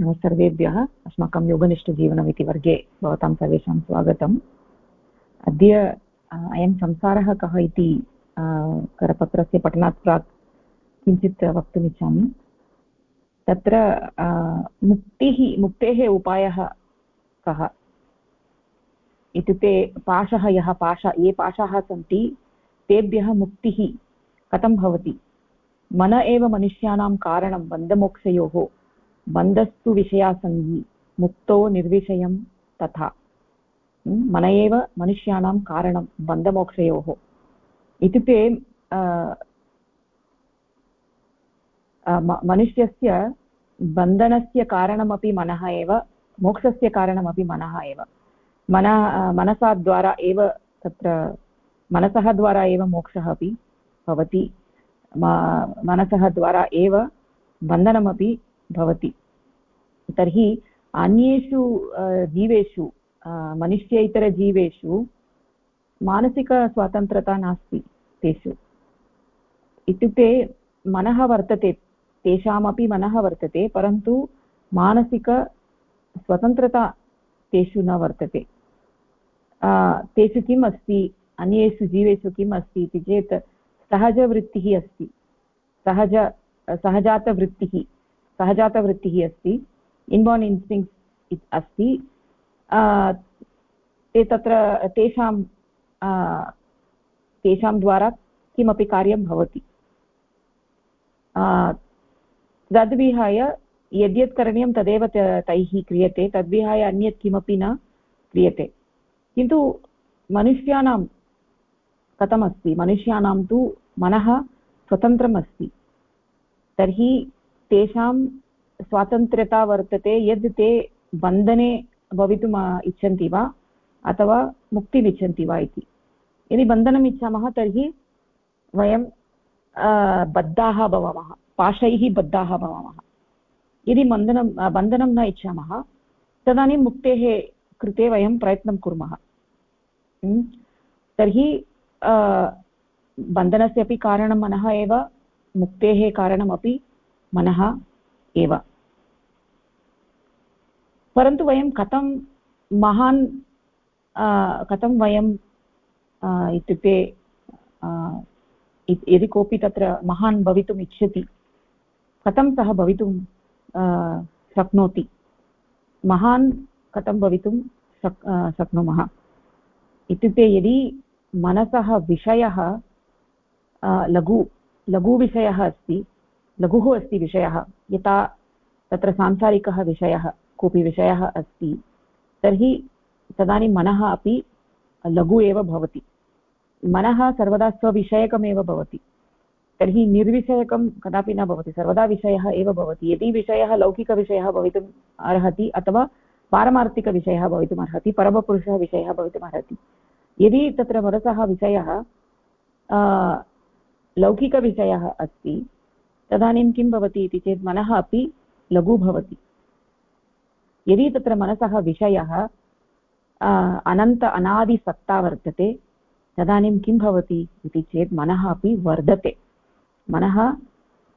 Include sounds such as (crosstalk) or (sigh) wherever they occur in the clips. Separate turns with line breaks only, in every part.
सर्वेभ्यः। अस्माकं योगनिष्ठजीवनम् इति वर्गे भवतां सर्वेषां स्वागतम्। अद्य अयं संसारः कः इति करपत्रस्य पठनात् प्राक् किञ्चित् वक्तुमिच्छामि। तत्र मुक्तिः, मुक्तेः उपायः कः? इत्युक्ते पाशः यः पाश, ये पाशाः सन्ति, तेभ्यः मुक्तिः कथं भवति? मन एव मनुष्याणां कारणं, बन्धमोक्षयोः बन्धस्तु विषयासङ्गी मुक्तो निर्विषयं तथा। मन एव मनुष्याणां कारणं बन्धमोक्षयोः। इत्युक्ते मनुष्यस्य बन्धनस्य कारणमपि मनः एव, मोक्षस्य कारणमपि मनः एव। मन मनसा द्वारा एव तत्र, मनसः द्वारा एव मोक्षः अपि भवति। मनसः द्वारा एव बन्धनमपि भवति। तर्हि अन्येषु जीवेषु मनुष्य इतरजीवेषु मानसिकस्वातन्त्रता नास्ति तेषु। इत्युक्ते मनः वर्तते, तेषामपि मनः वर्तते, परन्तु मानसिकस्वतन्त्रता तेषु न वर्तते। तेषु किम् अस्ति, अन्येषु जीवेषु किम् अस्ति इति चेत् सहजवृत्तिः अस्ति। सहज, सहजातवृत्तिः। सहजातवृत्तिः अस्ति इन्बार्न् इन्स्टिङ्क्ट्स् अस्ति। ते तत्र, तेषां तेषां द्वारा किमपि कार्यं भवति। तद्विहाय यद्यत् करणीयं तदेव तैः क्रियते, तद्विहाय अन्यत् किमपि न क्रियते। किन्तु मनुष्याणां, कथमस्ति? मनुष्याणां तु मनः स्वतन्त्रम् अस्ति तर्हि तेषां स्वातन्त्र्यता वर्तते यद् ते बन्धने भवितुम् इच्छन्ति वा, अथवा मुक्तिमिच्छन्ति वा इति। यदि बन्धनम् इच्छामः, तर्हि वयं बद्धाः भवामः, पाशैः बद्धाः भवामः। यदि बन्धनं बन्धनं न इच्छामः, तदानीं मुक्तेः कृते वयं प्रयत्नं कुर्मः। तर्हि बन्धनस्य अपि कारणं मनः एव, मुक्तेः कारणमपि मनः एव। परन्तु वयं कथं महान् कथं वयं इत्युक्ते यदि कोऽपि तत्र महान् भवितुम् इच्छति, कथं सः भवितुं शक्नोति? महान् कथं भवितुं शक् शक्नुमः? इत्युक्ते यदि मनसः विषयः लघु लघुविषयः अस्ति लघुः अस्ति विषयः। यथा तत्र सांसारिकः विषयः कोऽपि विषयः अस्ति, तर्हि तदानीं मनः अपि लघु एव भवति। मनः सर्वदा स्वविषयकमेव भवति। तर्हि निर्विषयकं कदापि न भवति। सर्वदा विषयः एव भवति। यदि विषयः लौकिकविषयः भवितुम् अर्हति अथवा पारमार्थिकविषयः भवितुम् अर्हति, परमपुरुषः विषयः भवितुम् अर्हति। यदि तत्र मनसः विषयः लौकिकविषयः अस्ति तदानीं किं भवति इति चेत् मनः अपि लघु भवति। यदि तत्र मनसः विषयः अनन्त अनादिसत्ता वर्तते, तदानीं किं भवति इति चेत् मनः अपि वर्धते। मनः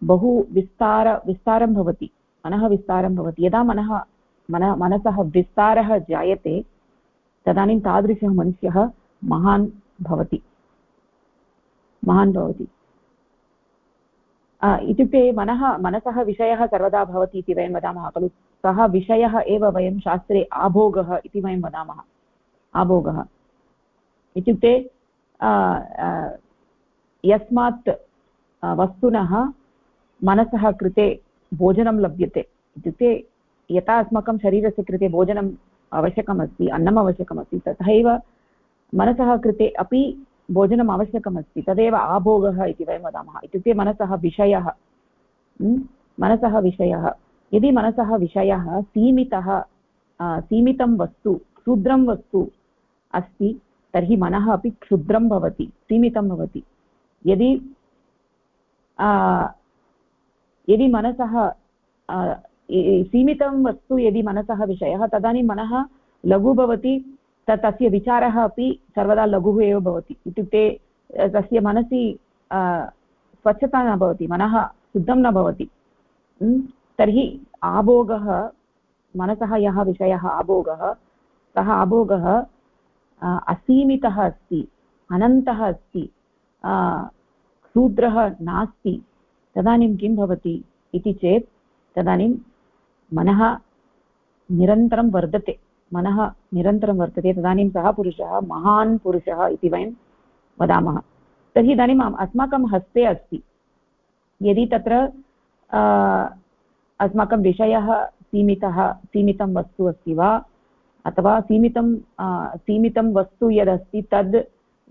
बहु विस्तार, विस्तारं भवति। मनः विस्तारं भवति। यदा मनः, मन, मनसः विस्तारः जायते, तदानीं तादृशः मनुष्यः महान् भवति। महान् भवति। इत्युक्ते मनः, मनसः विषयः सर्वदा भवति इति वयं वदामः, खलु सः विषयः एव वयं शास्त्रे आभोगः इति वयं वदामः। आभोगः। इत्युक्ते यस्मात् वस्तुनः मनसः कृते भोजनं लभ्यते। इत्युक्ते, यथा अस्माकं शरीरस्य कृते भोजनम् आवश्यकमस्ति, अन्नम् आवश्यकमस्ति, तथैव मनसः कृते अपि भोजनम् आवश्यकमस्ति, तदेव आभोगः इति वयं वदामः। इत्युक्ते मनसः विषयः मनसः विषयः। यदि मनसः विषयः सीमितः सीमितं वस्तु, क्षुद्रं वस्तु अस्ति, तर्हि मनः अपि क्षुद्रं भवति, सीमितं भवति। यदि यदि मनसः सीमितं वस्तु यदि मनसः विषयः, तदानीं मनः लघु भवति तस्य विचारः अपि सर्वदा लघुः एव भवति। इत्युक्ते तस्य मनसि स्वच्छता न भवति, मनः शुद्धं न भवति। तर्हि आभोगः, मनसः यः विषयः अभोगः सः अभोगः असीमितः अस्ति, अनन्तः अस्ति शूद्रः नास्ति, तदानीं किं भवति इति चेत् तदानीं मनः निरन्तरं वर्धते। मनः निरन्तरं वर्तते, तदानीं सः पुरुषः, महान् पुरुषः इति वयं वदामः। तर्हि इदानीम् अस्माकं हस्ते अस्ति। यदि तत्र अस्माकं विषयः सीमितः, सीमितं वस्तु अस्ति वा, अथवा सीमितं सीमितं वस्तु यदस्ति, तद्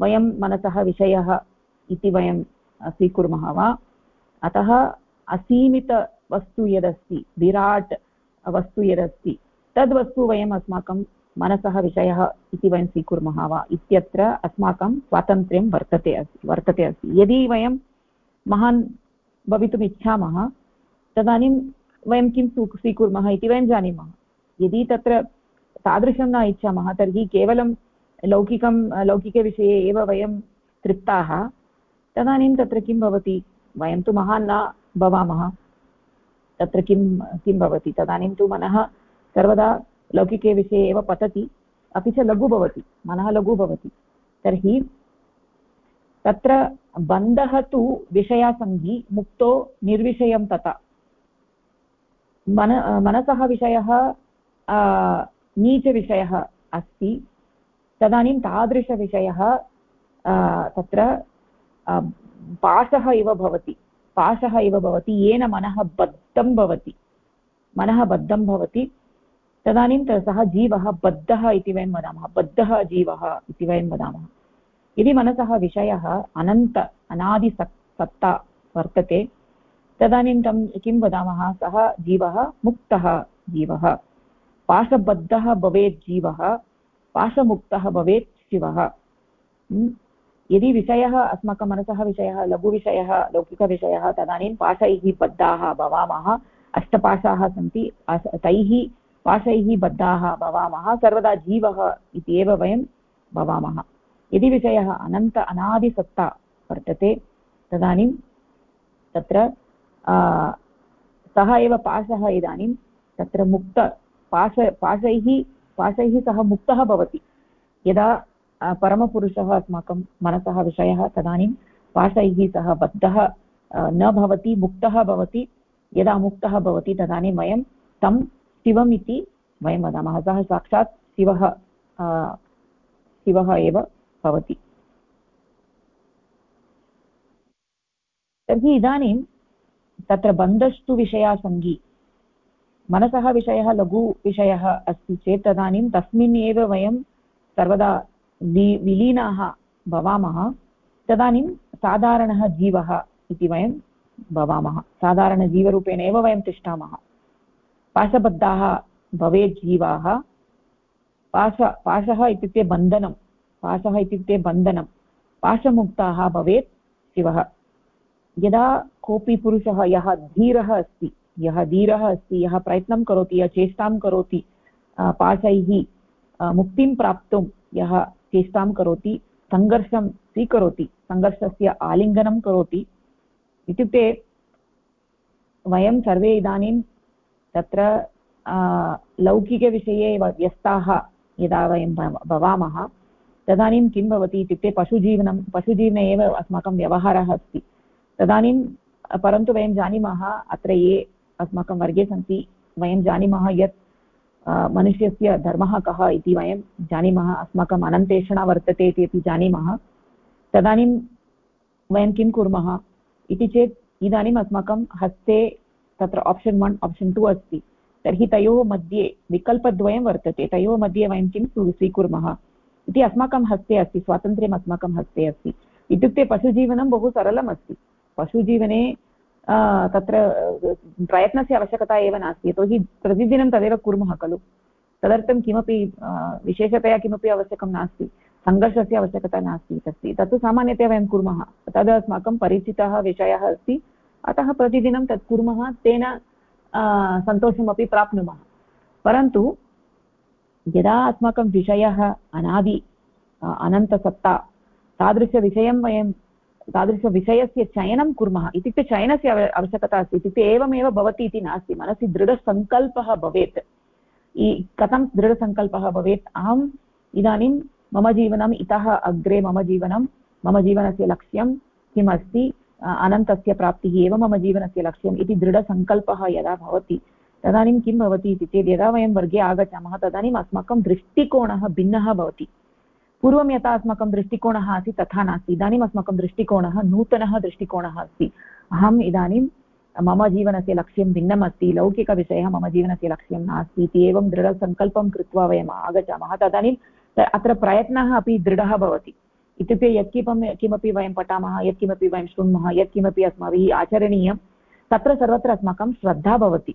वयं मनसः विषयः इति वयं स्वीकुर्मः वा? अतः असीमितवस्तु यदस्ति, विराट् वस्तु यदस्ति तद्वस्तु वयम् अस्माकं मनसः, विषयः इति वयं स्वीकुर्मः वा? इत्यत्र अस्माकं स्वातन्त्र्यं वर्तते अस्ति वर्तते अस्ति। यदि वयं महान् भवितुम् इच्छामः, तदानीं वयं किं स्वीकुर्मः इति वयं जानीमः। यदि तत्र तादृशं न इच्छामः, तर्हि केवलं लौकिकं, लौकिकविषये एव वयं तृप्ताः, तदानीं तत्र किं भवति? वयं तु महान् न भवामः। तत्र किं किं भवति? तदानीं तु मनः सर्वदा लौकिके विषये एव पतति, अपि च लघु भवति, मनः लघु भवति। तर्हि तत्र बन्धः तु विषयासङ्गी, मुक्तो निर्विषयं तथा मन, मनसः विषयः नीचविषयः अस्ति। तदानीं तादृशविषयः तत्र पाशः इव भवति। पाशः इव भवति, येन मनः बद्धं भवति। मनः बद्धं भवति। तदानीं सः जीवः बद्धः इति वयं वदामः, बद्धः जीवः इति वयं वदामः। यदि मनसः विषयः अनन्त अनादिसत् सत्ता वर्तते, तदानीं तं किं वदामः? सः जीवः मुक्तः जीवः। पाशबद्धः भवेत् जीवः, पाशमुक्तः भवेत् शिवः। यदि विषयः, अस्माकं मनसः विषयः, लघुविषयः, लौकिकविषयः, तदानीं पाशैः बद्धाः भवामः, अष्टपाशाः सन्ति तैः पाशैः बद्धाः भवामः, सर्वदा जीवः इति एव वयं भवामः। यदि विषयः अनन्त अनादिसत्ता वर्तते, तदानीं तत्र सः एव पाशः इदानीं तत्र मुक्त, पाश, पाशैः पाशैः सः मुक्तः भवति। यदा परमपुरुषः अस्माकं मनसः विषयः, तदानीं पाशैः सह बद्धः न भवति, मुक्तः भवति। यदा मुक्तः भवति, तदानीं वयं तं शिवम् इति वयं वदामः, सः साक्षात् शिवः शिवः एव भवति। तर्हि इदानीं तत्र बन्धस्तु विषयासङ्गी मनसः विषयः लघुविषयः अस्ति चेत् तदानीं तस्मिन् एव वयं सर्वदा वि, विलीनाः भवामः। तदानीं साधारणः जीवः इति वयं भवामः। साधारणजीवरूपेण एव वयं तिष्ठामः। पाशबद्धाः भवेत् जीवाः। पाश, पाशः इत्युक्ते बन्धनं। पाशः इत्युक्ते बन्धनं। पाशमुक्ताः भवेत् शिवः। यदा कोऽपि पुरुषः यः धीरः अस्ति, यः धीरः अस्ति, यः प्रयत्नं करोति, यः चेष्टां करोति पाशैः मुक्तिं प्राप्तुं यः चेष्टां करोति, सङ्घर्षं स्वीकरोति, सङ्घर्षस्य आलिङ्गनं करोति, इत्युक्ते वयं सर्वे इदानीं तत्र लौकिकविषये व्यस्ताः यदा वयं भवामः, तदानीं किं भवति इत्युक्ते पशुजीवनं, पशुजीवने एव अस्माकं व्यवहारः अस्ति। तदानीं, परन्तु वयं जानीमः अत्र ये अस्माकं वर्गे सन्ति, वयं जानीमः यत् मनुष्यस्य धर्मः कः इति वयं जानीमः, अस्माकम् अनन्तेषणा वर्तते इति अपि जानीमः। तदानीं वयं किं कुर्मः? इति चेत् इदानीम् अस्माकं हस्ते तत्र आप्शन् वन् आप्शन् टु अस्ति। तर्हि तयोः मध्ये विकल्पद्वयं वर्तते। तयोः मध्ये वयं किं स्वीकुर्मः? इति अस्माकं हस्ते अस्ति, स्वातन्त्र्यम् अस्माकं हस्ते अस्ति। इत्युक्ते पशुजीवनं बहु सरलम् अस्ति पशुजीवने तत्र प्रयत्नस्य आवश्यकता एव नास्ति। यतोहि प्रतिदिनं तदेव कुर्मः खलु। तदर्थं किमपि विशेषतया किमपि आवश्यकं नास्ति। सङ्घर्षस्य आवश्यकता नास्ति तस्ति तत्तु सामान्यतया वयं कुर्मः। तद् अस्माकं परिचितः विषयः अस्ति। अतः प्रतिदिनं तत् कुर्मः, तेन सन्तोषमपि प्राप्नुमः। परन्तु, यदा अस्माकं विषयः अनादि अनन्तसत्ता, तादृशविषयं वयं, तादृशविषयस्य चयनं कुर्मः, इत्युक्ते चयनस्य आवश्यकता अस्ति, इत्युक्ते एवमेव भवति इति नास्ति, मनसि दृढसङ्कल्पः भवेत्। कथं दृढसङ्कल्पः भवेत्? अहम् इदानीं मम जीवनम्, इतः अग्रे मम जीवनं, मम जीवनस्य लक्ष्यं किम् अस्ति अनन्तस्य प्राप्तिः एव मम जीवनस्य लक्ष्यम् इति दृढसङ्कल्पः यदा भवति, तदानीं किं भवति इति चेत् यदा वयं वर्गे आगच्छामः, तदानीम् अस्माकं दृष्टिकोणः भिन्नः भवति। पूर्वं यथा अस्माकं दृष्टिकोणः आसीत्, तथा नास्ति। इदानीम् अस्माकं दृष्टिकोणः नूतनः दृष्टिकोणः अस्ति। अहम् इदानीं मम जीवनस्य लक्ष्यं भिन्नम् अस्ति लौकिकविषयः मम जीवनस्य लक्ष्यं नास्ति इति एवं दृढसङ्कल्पं कृत्वा वयम् आगच्छामः। तदानीं अत्र प्रयत्नः अपि दृढः भवति। इत्युक्ते यत्किमपि किमपि वयं पठामः, यत्किमपि वयं शृण्मः, यत्किमपि अस्माभिः आचरणीयं, तत्र सर्वत्र अस्माकं श्रद्धा भवति।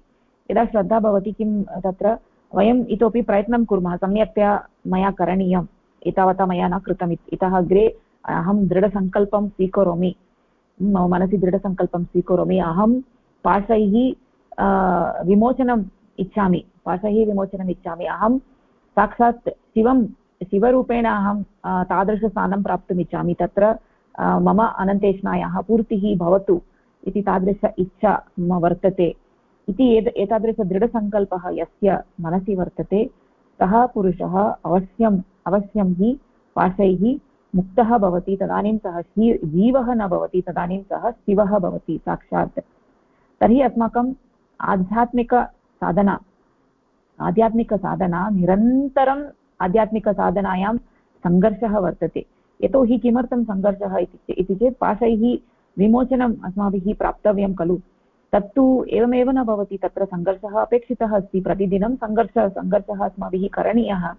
यदा श्रद्धा भवति किं, तत्र वयम् इतोपि प्रयत्नं कुर्मः, सम्यक्तया मया करणीयम्, एतावता मया न कृतम् इतः अग्रे अहं दृढसङ्कल्पं स्वीकरोमि। मम मनसि दृढसङ्कल्पं स्वीकरोमि। अहं पाशैः विमोचनम् इच्छामि पाशैः विमोचनम् इच्छामि। अहं साक्षात् शिवं शिवरूपेण अहं तादृशस्थानं प्राप्तुम् इच्छामि तत्र मम अनन्तेष्णायाः पूर्तिः भवतु इति तादृश इच्छा मम वर्तते। इति एत एतादृशदृढसङ्कल्पः यस्य मनसि वर्तते सः पुरुषः अवश्यम्, अवश्यं हि पाशैः मुक्तः भवति, तदानीं सः जीवः न भवति, तदानीं सः शिवः भवति, साक्षात्। तर्हि अस्माकम् आध्यात्मिकसाधना आध्यात्मिकसाधना निरन्तरम् आध्यात्मिकसाधनायां सङ्घर्षः वर्तते। यतोहि किमर्थं सङ्घर्षः इति चेत् पाशैः विमोचनम् अस्माभिः प्राप्तव्यं खलु। तत्तु एवमेव न भवति। तत्र सङ्घर्षः अपेक्षितः अस्ति। प्रतिदिनं सङ्घर्ष सङ्घर्षः अस्माभिः करणीयः।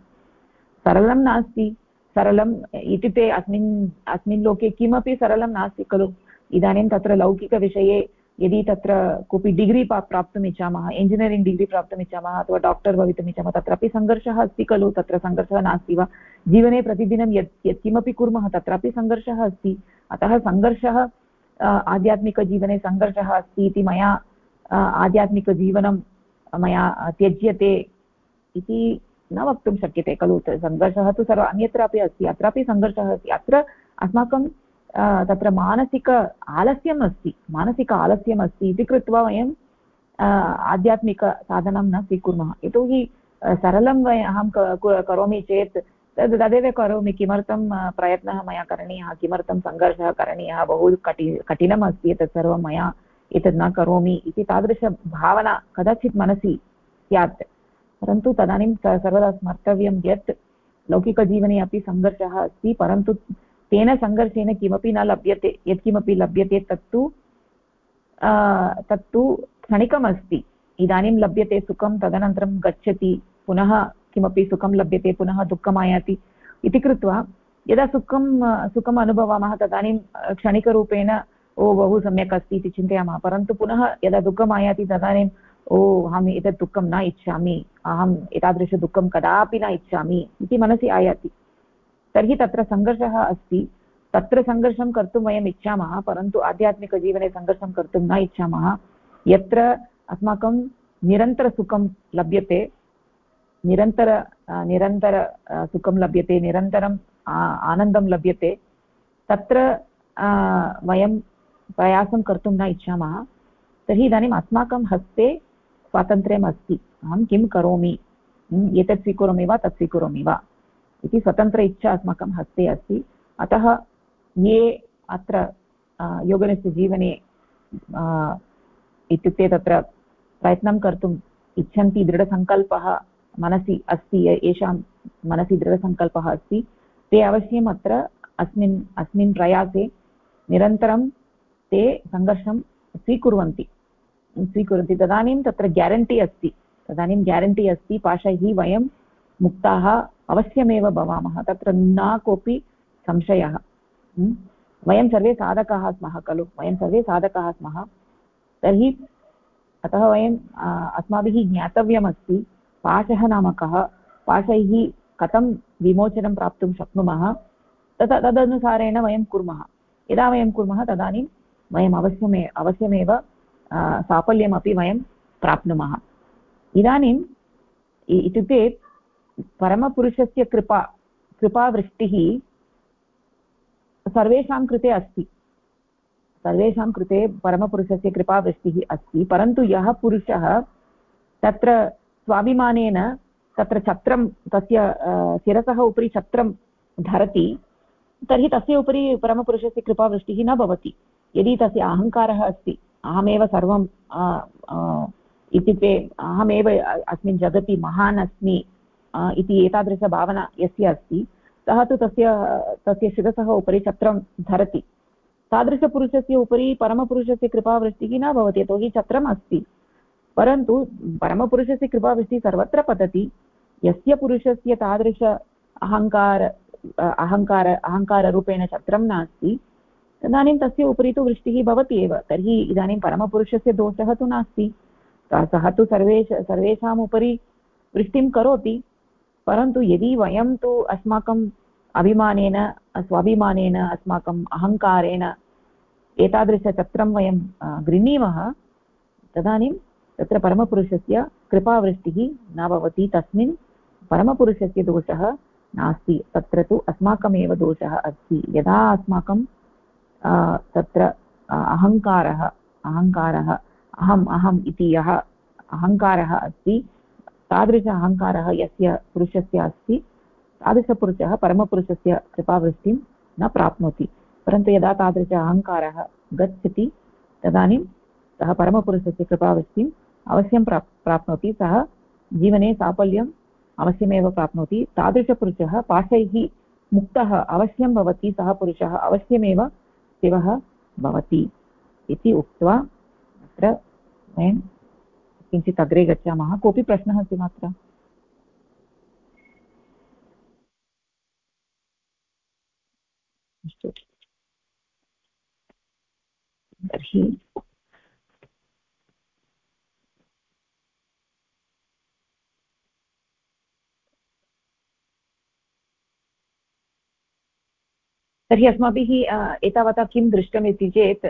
सरलं नास्ति। सरलम् इत्युक्ते अस्मिन् अस्मिन् लोके किमपि सरलं नास्ति खलु। इदानीं तत्र लौकिकविषये यदि तत्र कोऽपि डिग्री प्राप्तुम् इच्छामः इञ्जिनियरिङ्ग् डिग्री प्राप्तुम् इच्छामः अथवा डाक्टर् भवितुम् इच्छामः तत्रापि सङ्घर्षः अस्ति खलु, तत्र सङ्घर्षः नास्ति वा? जीवने प्रतिदिनं यत्, यत्किमपि कुर्मः, तत्रापि सङ्घर्षः अस्ति। अतः सङ्घर्षः आध्यात्मिकजीवने सङ्घर्षः अस्ति इति मया आध्यात्मिकजीवनं मया त्यज्यते इति न वक्तुं शक्यते खलु। सङ्घर्षः तु सर्व अन्यत्रापि अस्ति, अत्रापि सङ्घर्षः अस्ति। अत्र अस्माकं तत्र मानसिक आलस्यम् अस्ति मानसिक आलस्यम् अस्ति इति कृत्वा वयं आध्यात्मिकसाधनं न स्वीकुर्मः। यतोहि सरलं वय अहं करोमि चेत् तद् तदेव करोमि, किमर्थं प्रयत्नः मया करणीयः, किमर्थं सङ्घर्षः करणीयः, बहु कठि कठिनम् अस्ति एतत् सर्वं मया एतत् न करोमि इति तादृशभावना कदाचित् मनसि स्यात्। परन्तु तदानीं सर्वदा स्मर्तव्यं यत् लौकिकजीवने अपि सङ्घर्षः अस्ति, परन्तु तेन सङ्घर्षेण किमपि न लभ्यते, यत्किमपि लभ्यते तत्तु तत्तु क्षणिकमस्ति। इदानीं लभ्यते सुखं, तदनन्तरं गच्छति, पुनः किमपि सुखं लभ्यते, पुनः दुःखम् आयाति इति कृत्वा, यदा सुखं, सुखम् अनुभवामः, तदानीं क्षणिकरूपेण, ओ, बहु सम्यक् अस्ति इति चिन्तयामः। परन्तु पुनः यदा दुःखम् आयाति तदानीं, ओ, अहम् एतत् दुःखं न इच्छामि, अहम् एतादृशदुःखं कदापि न इच्छामि इति मनसि आयाति। तर्हि तत्र सङ्घर्षः अस्ति। तत्र सङ्घर्षं कर्तुं वयम् इच्छामः, परन्तु आध्यात्मिकजीवने सङ्घर्षं कर्तुं न इच्छामः। यत्र अस्माकं निरन्तरसुखं लभ्यते, निरन्तर निरन्तर सुखं लभ्यते निरन्तरम् आनन्दं लभ्यते, तत्र वयं प्रयासं कर्तुं न इच्छामः। तर्हि इदानीम् अस्माकं हस्ते स्वातन्त्र्यम् अस्ति अहं किं करोमि? एतत् स्वीकरोमि वा तत् स्वीकरोमि वा? इति स्वतन्त्र इच्छा अस्माकं हस्ते अस्ति। अतः ये अत्र योगनस्य जीवने इत्युक्ते तत्र प्रयत्नं कर्तुम् इच्छन्ति, दृढसङ्कल्पः मनसि अस्ति येषां मनसि दृढसङ्कल्पः अस्ति, ते अवश्यम् अत्र अस्मिन् अस्मिन् प्रयासे निरन्तरं ते सङ्घर्षं स्वीकुर्वन्ति। स्वीकुर्वन्ति। तदानीं तत्र ग्यारण्टी अस्ति। तदानीं ग्यारण्टी अस्ति, पाशैः वयं मुक्ताः अवश्यमेव भवामः। तत्र न कोऽपि संशयः। वयं सर्वे साधकाः स्मः खलु। वयं सर्वे साधकाः स्मः। तर्हि अतः वयम् अस्माभिः ज्ञातव्यमस्ति पाशः नाम कः पाशैः कथं विमोचनं प्राप्तुं शक्नुमः, तत्, तदनुसारेण वयं कुर्मः। यदा वयं कुर्मः तदानीं वयम् अवश्यमे, अवश्यमेव साफल्यमपि वयं प्राप्नुमः। इदानीम् इत्युक्ते परमपुरुषस्य कृपा, कृपावृष्टिः सर्वेषां कृते अस्ति। सर्वेषां कृते परमपुरुषस्य कृपावृष्टिः अस्ति, परन्तु यः पुरुषः तत्र स्वाभिमानेन तत्र छत्रं, तस्य शिरसः उपरि छत्रं धरति, तर्हि तस्य उपरि परमपुरुषस्य कृपावृष्टिः न भवति। यदि तस्य अहङ्कारः अस्ति, अहमेव सर्वं इत्युक्ते अहमेव अस्मिन् जगति महान् अस्मि इति एतादृशभावना यस्य अस्ति सः तु तस्य तस्य शिरसः उपरि छत्रं धरति। तादृशपुरुषस्य उपरि परमपुरुषस्य कृपावृष्टिः न भवति, यतोहि छत्रम् अस्ति। परन्तु परमपुरुषस्य कृपावृष्टिः सर्वत्र पतति। यस्य पुरुषस्य तादृश अहङ्कार अहङ्कार अहङ्काररूपेण छत्रं नास्ति, तदानीं तस्य उपरि तु वृष्टिः भवति एव, तर्हि इदानीं परमपुरुषस्य दोषः तु नास्ति। सः तु सर्वेष सर्वेषाम् उपरि वृष्टिं करोति। परन्तु यदि वयं तु अस्माकम् अभिमानेन, स्वाभिमानेन अस्माकम् अहङ्कारेण एतादृशचक्रं वयं गृह्णीमः, तदानीं तत्र परमपुरुषस्य कृपावृष्टिः न भवति, तस्मिन् परमपुरुषस्य दोषः नास्ति, तत्र तु अस्माकमेव दोषः अस्ति। यदा अस्माकं तत्र अहङ्कारः अहङ्कारः, अहम् अहम् इति यः अहङ्कारः अस्ति तादृश अहङ्कारः यस्य पुरुषस्य अस्ति, तादृशपुरुषः परमपुरुषस्य कृपावृष्टिं न प्राप्नोति। परन्तु यदा तादृश अहङ्कारः गच्छति, तदानीं सः परमपुरुषस्य कृपावृष्टिम् अवश्यं प्राप्, प्राप्नोति। सः जीवने साफल्यम् अवश्यमेव प्राप्नोति। तादृशपुरुषः पाशैः मुक्तः अवश्यं भवति। सः पुरुषः अवश्यमेव शिवः भवति इति उक्त्वा अत्र वयं किञ्चित् अग्रे गच्छामः। कोऽपि प्रश्नः अस्ति वा अत्र अस्तु। तर्हि तर्हि अस्माभिः एतावता किं दृष्टम् इति चेत्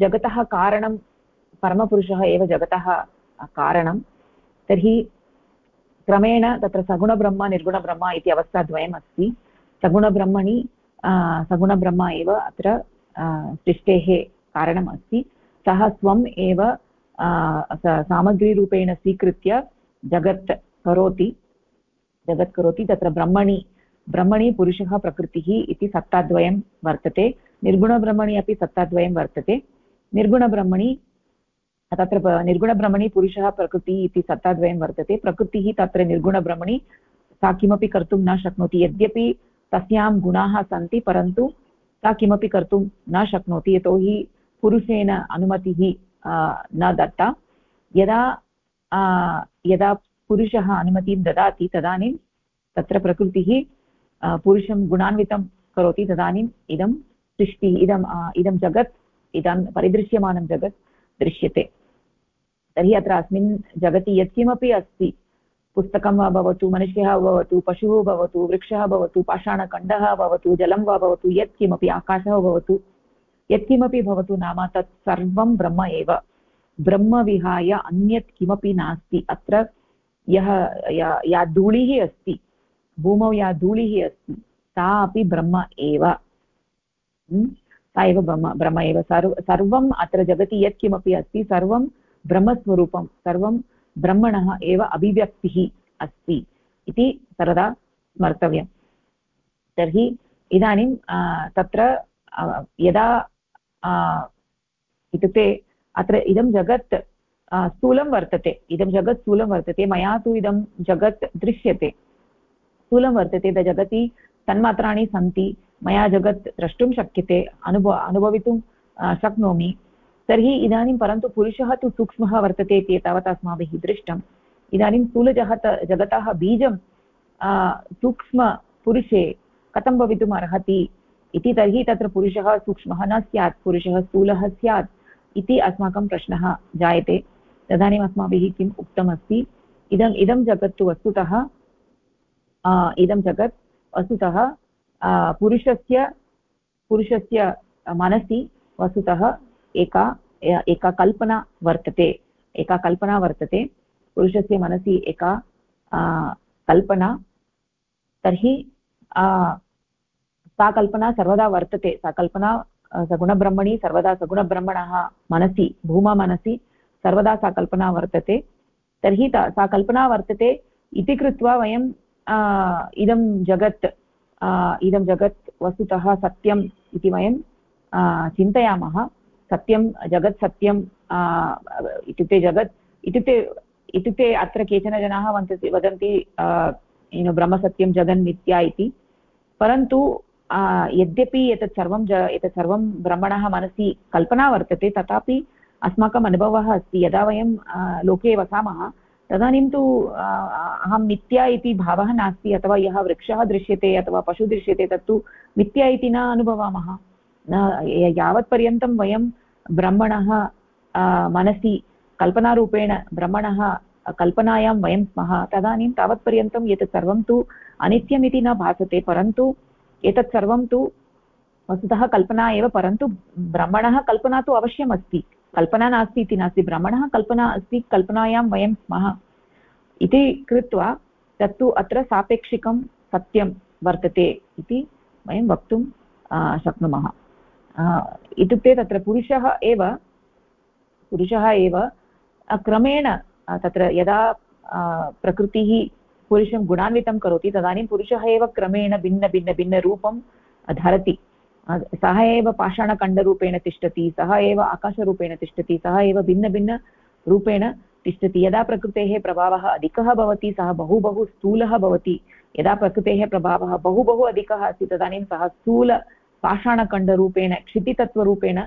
जगतः कारणं, परमपुरुषः एव जगतः कारणं। तर्हि क्रमेण तत्र सगुणब्रह्म, निर्गुणब्रह्म इति अवस्थाद्वयम् अस्ति। सगुणब्रह्मणि सगुणब्रह्म एव अत्र सृष्टेः कारणम् अस्ति। सः स्वम् एव सामग्रीरूपेण स्वीकृत्य जगत् करोति। जगत् करोति। तत्र ब्रह्मणि ब्रह्मणि पुरुषः प्रकृतिः इति सत्ताद्वयं वर्तते। निर्गुणब्रह्मणि अपि सत्ताद्वयं वर्तते। निर्गुणब्रह्मणि तत्र निर्गुणब्रह्मणि पुरुषः प्रकृतिः इति सत्ताद्वयं वर्तते। प्रकृतिः तत्र निर्गुणब्रह्मणि, सा किमपि कर्तुं न शक्नोति। यद्यपि तस्यां गुणाः सन्ति, परन्तु सा किमपि कर्तुं न शक्नोति। यतोहि पुरुषेण अनुमतिः न दत्ता। यदा यदा पुरुषः अनुमतिं ददाति, तदानीं तत्र प्रकृतिः पुरुषं गुणान्वितं करोति। तदानीम् इदं सृष्टिः इदम् इदं जगत्, इदं परिदृश्यमानं जगत् दृश्यते। तर्हि अत्र अस्मिन् जगति यत्किमपि अस्ति, पुस्तकं वा भवतु, मनुष्यः भवतु, पशुः भवतु, वृक्षः भवतु, पाषाणखण्डः भवतु, जलं वा भवतु, यत्किमपि, आकाशः भवतु, यत्किमपि भवतु नाम तत् सर्वं ब्रह्म एव। ब्रह्म विहाय अन्यत् किमपि नास्ति। अत्र यः या धूलिः अस्ति, भूमौ या धूलिः अस्ति, सा अपि ब्रह्म एव। सा एव ब्रह्म ब्रह्म एव। सर्व, सर्वम् अत्र जगति यत्किमपि अस्ति, सर्वं ब्रह्मस्वरूपं, सर्वं ब्रह्मणः एव अभिव्यक्तिः अस्ति इति सर्वदा स्मर्तव्यं। तर्हि इदानीं तत्र यदा इत्युक्ते अत्र इदं जगत् स्थूलं वर्तते, इदं जगत् स्थूलं वर्तते, मया तु इदं जगत् दृश्यते। स्थूलं वर्तते जगति तन्मात्राणि सन्ति, मया जगत् द्रष्टुं शक्यते, अनुभव, अनुभवितुं शक्नोमि। तर्हि इदानीं परन्तु पुरुषः तु सूक्ष्मः वर्तते इति एतावत् अस्माभिः दृष्टम् इदानीं स्थूलजगत जगतः बीजं सूक्ष्मपुरुषे कथं भवितुम् अर्हति इति तर्हि तत्र पुरुषः सूक्ष्मः न स्यात्, पुरुषः स्थूलः स्यात् इति अस्माकं प्रश्नः जायते। तदानीम् अस्माभिः किम् उक्तमस्ति? इदम्, इदं जगत् तु वस्तुतः इदं जगत् वस्तुतः पुरुषस्य पुरुषस्य मनसि वस्तुतः एका एका कल्पना वर्तते, एका कल्पना वर्तते, पुरुषस्य मनसि एका कल्पना, तर्हि सा कल्पना सर्वदा वर्तते, सा कल्पना सगुणब्रह्मणि, सर्वदा सगुणब्रह्मणः मनसि, भूमा मनसि, सर्वदा सा कल्पना वर्तते, तर्हि सा कल्पना वर्तते इति कृत्वा वयं इदं जगत् इदं जगत् वस्तुतः सत्यम् इति वयं चिन्तयामः। सत्यं, जगत् सत्यं इत्युक्ते जगत्, इत्युक्ते इत्युक्ते अत्र केचन जनाः वदन्ति वदन्ति ब्रह्मसत्यं जगन्मिथ्या इति। परन्तु यद्यपि एतत् सर्वं ज, एतत् सर्वं ब्रह्मणः मनसि कल्पना वर्तते, तथापि अस्माकम् अनुभवः अस्ति। यदा वयं लोके वसामः, तदानीं तु अहं मिथ्या इति भावः नास्ति, अथवा यः वृक्षः दृश्यते, अथवा पशु दृश्यते, तत्तु मिथ्या इति न अनुभवामः। यावत्पर्यन्तं वयं ब्रह्मणः मनसि कल्पनारूपेण ब्रह्मणः कल्पनायां वयं स्मः। तदानीं तावत्पर्यन्तं एतत् सर्वं तु अनित्यमिति न भासते, परन्तु एतत् सर्वं तु वस्तुतः कल्पना एव, परन्तु ब्रह्मणः कल्पना तु अवश्यम् अस्ति कल्पना नास्ति इति नास्ति, ब्रह्मणः कल्पना अस्ति, कल्पनायां वयं स्मः। इति कृत्वा तत्तु अत्र सापेक्षिकं सत्यं वर्तते इति वयं वक्तुं शक्नुमः। इत्युक्ते तत्र पुरुषः एव पुरुषः एव क्रमेण तत्र यदा प्रकृतिः पुरुषं गुणान्वितं करोति, तदानीं पुरुषः एव क्रमेण भिन्नभिन्नभिन्नरूपं धरति. सः एव पाषाणखण्डरूपेण तिष्ठति, सः एव आकाशरूपेण तिष्ठति, सः एव भिन्नभिन्नरूपेण तिष्ठति. यदा प्रकृतेः प्रभावः अधिकः भवति, सः बहु बहु स्थूलः भवति. यदा प्रकृतेः प्रभावः बहु बहु अधिकः अस्ति, तदानीं सः स्थूल पाषाणखण्डरूपेण क्षितितत्त्वरूपेण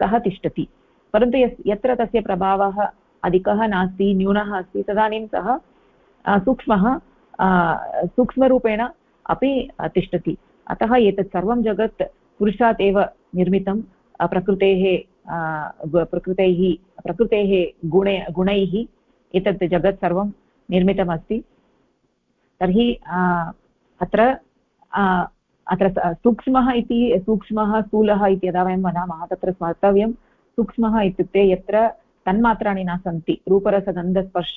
सः तिष्ठति। परन्तु यस्, यत्र तस्य प्रभावः अधिकः नास्ति, न्यूनः अस्ति, तदानीं सः सूक्ष्मः सूक्ष्मरूपेण अपि तिष्ठति। अतः एतत् सर्वं जगत् पुरुषात् एव निर्मितं प्रकृतेः प्रकृतैः, प्रकृतेः गुणे, गुणैः एतत् जगत् सर्वं निर्मितमस्ति। तर्हि अत्र अत्र सूक्ष्मः इति, सूक्ष्मः स्थूलः इति यदा वयं वदामः, तत्र स्मर्तव्यं सूक्ष्मः इत्युक्ते यत्र तन्मात्राणि न सन्ति, रूपरसगन्धस्पर्श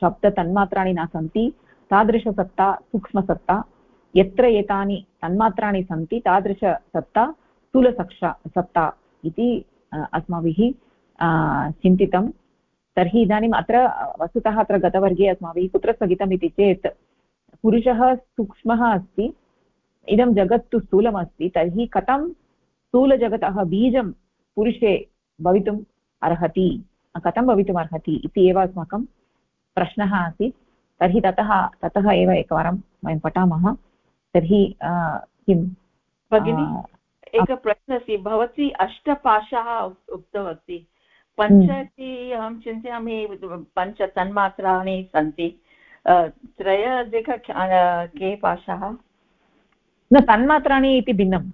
शब्दतन्मात्राणि न सन्ति, तादृशसत्ता, सूक्ष्मसत्ता, यत्र एतानि तन्मात्राणि सन्ति, तादृशसत्ता, स्थूलसक्षा, सत्ता इति अस्माभिः चिन्तितं। तर्हि इदानीम् अत्र वस्तुतः अत्र गतवर्गे अस्माभिः कुत्र स्थगितम् इति चेत्, पुरुषः सूक्ष्मः अस्ति इदं जगत् तु स्थूलमस्ति तर्हि कथं स्थूलजगतः बीजं पुरुषे भवितुम् अर्हति? कथं भवितुम् अर्हति इति एव अस्माकं प्रश्नः आसीत्। तर्हि ततः ततः एव एकवारं वयं पठामः। तर्हि किं
भगिनि एकः प्रश्नः अस्ति भवती अष्टपाशाः उक्तवती। पञ्च। इति अहं चिन्तयामि पञ्च तन्मात्राणि सन्ति। त्रयाधिक के पाशाः?
न तन्मात्राणि इति भिन्नं।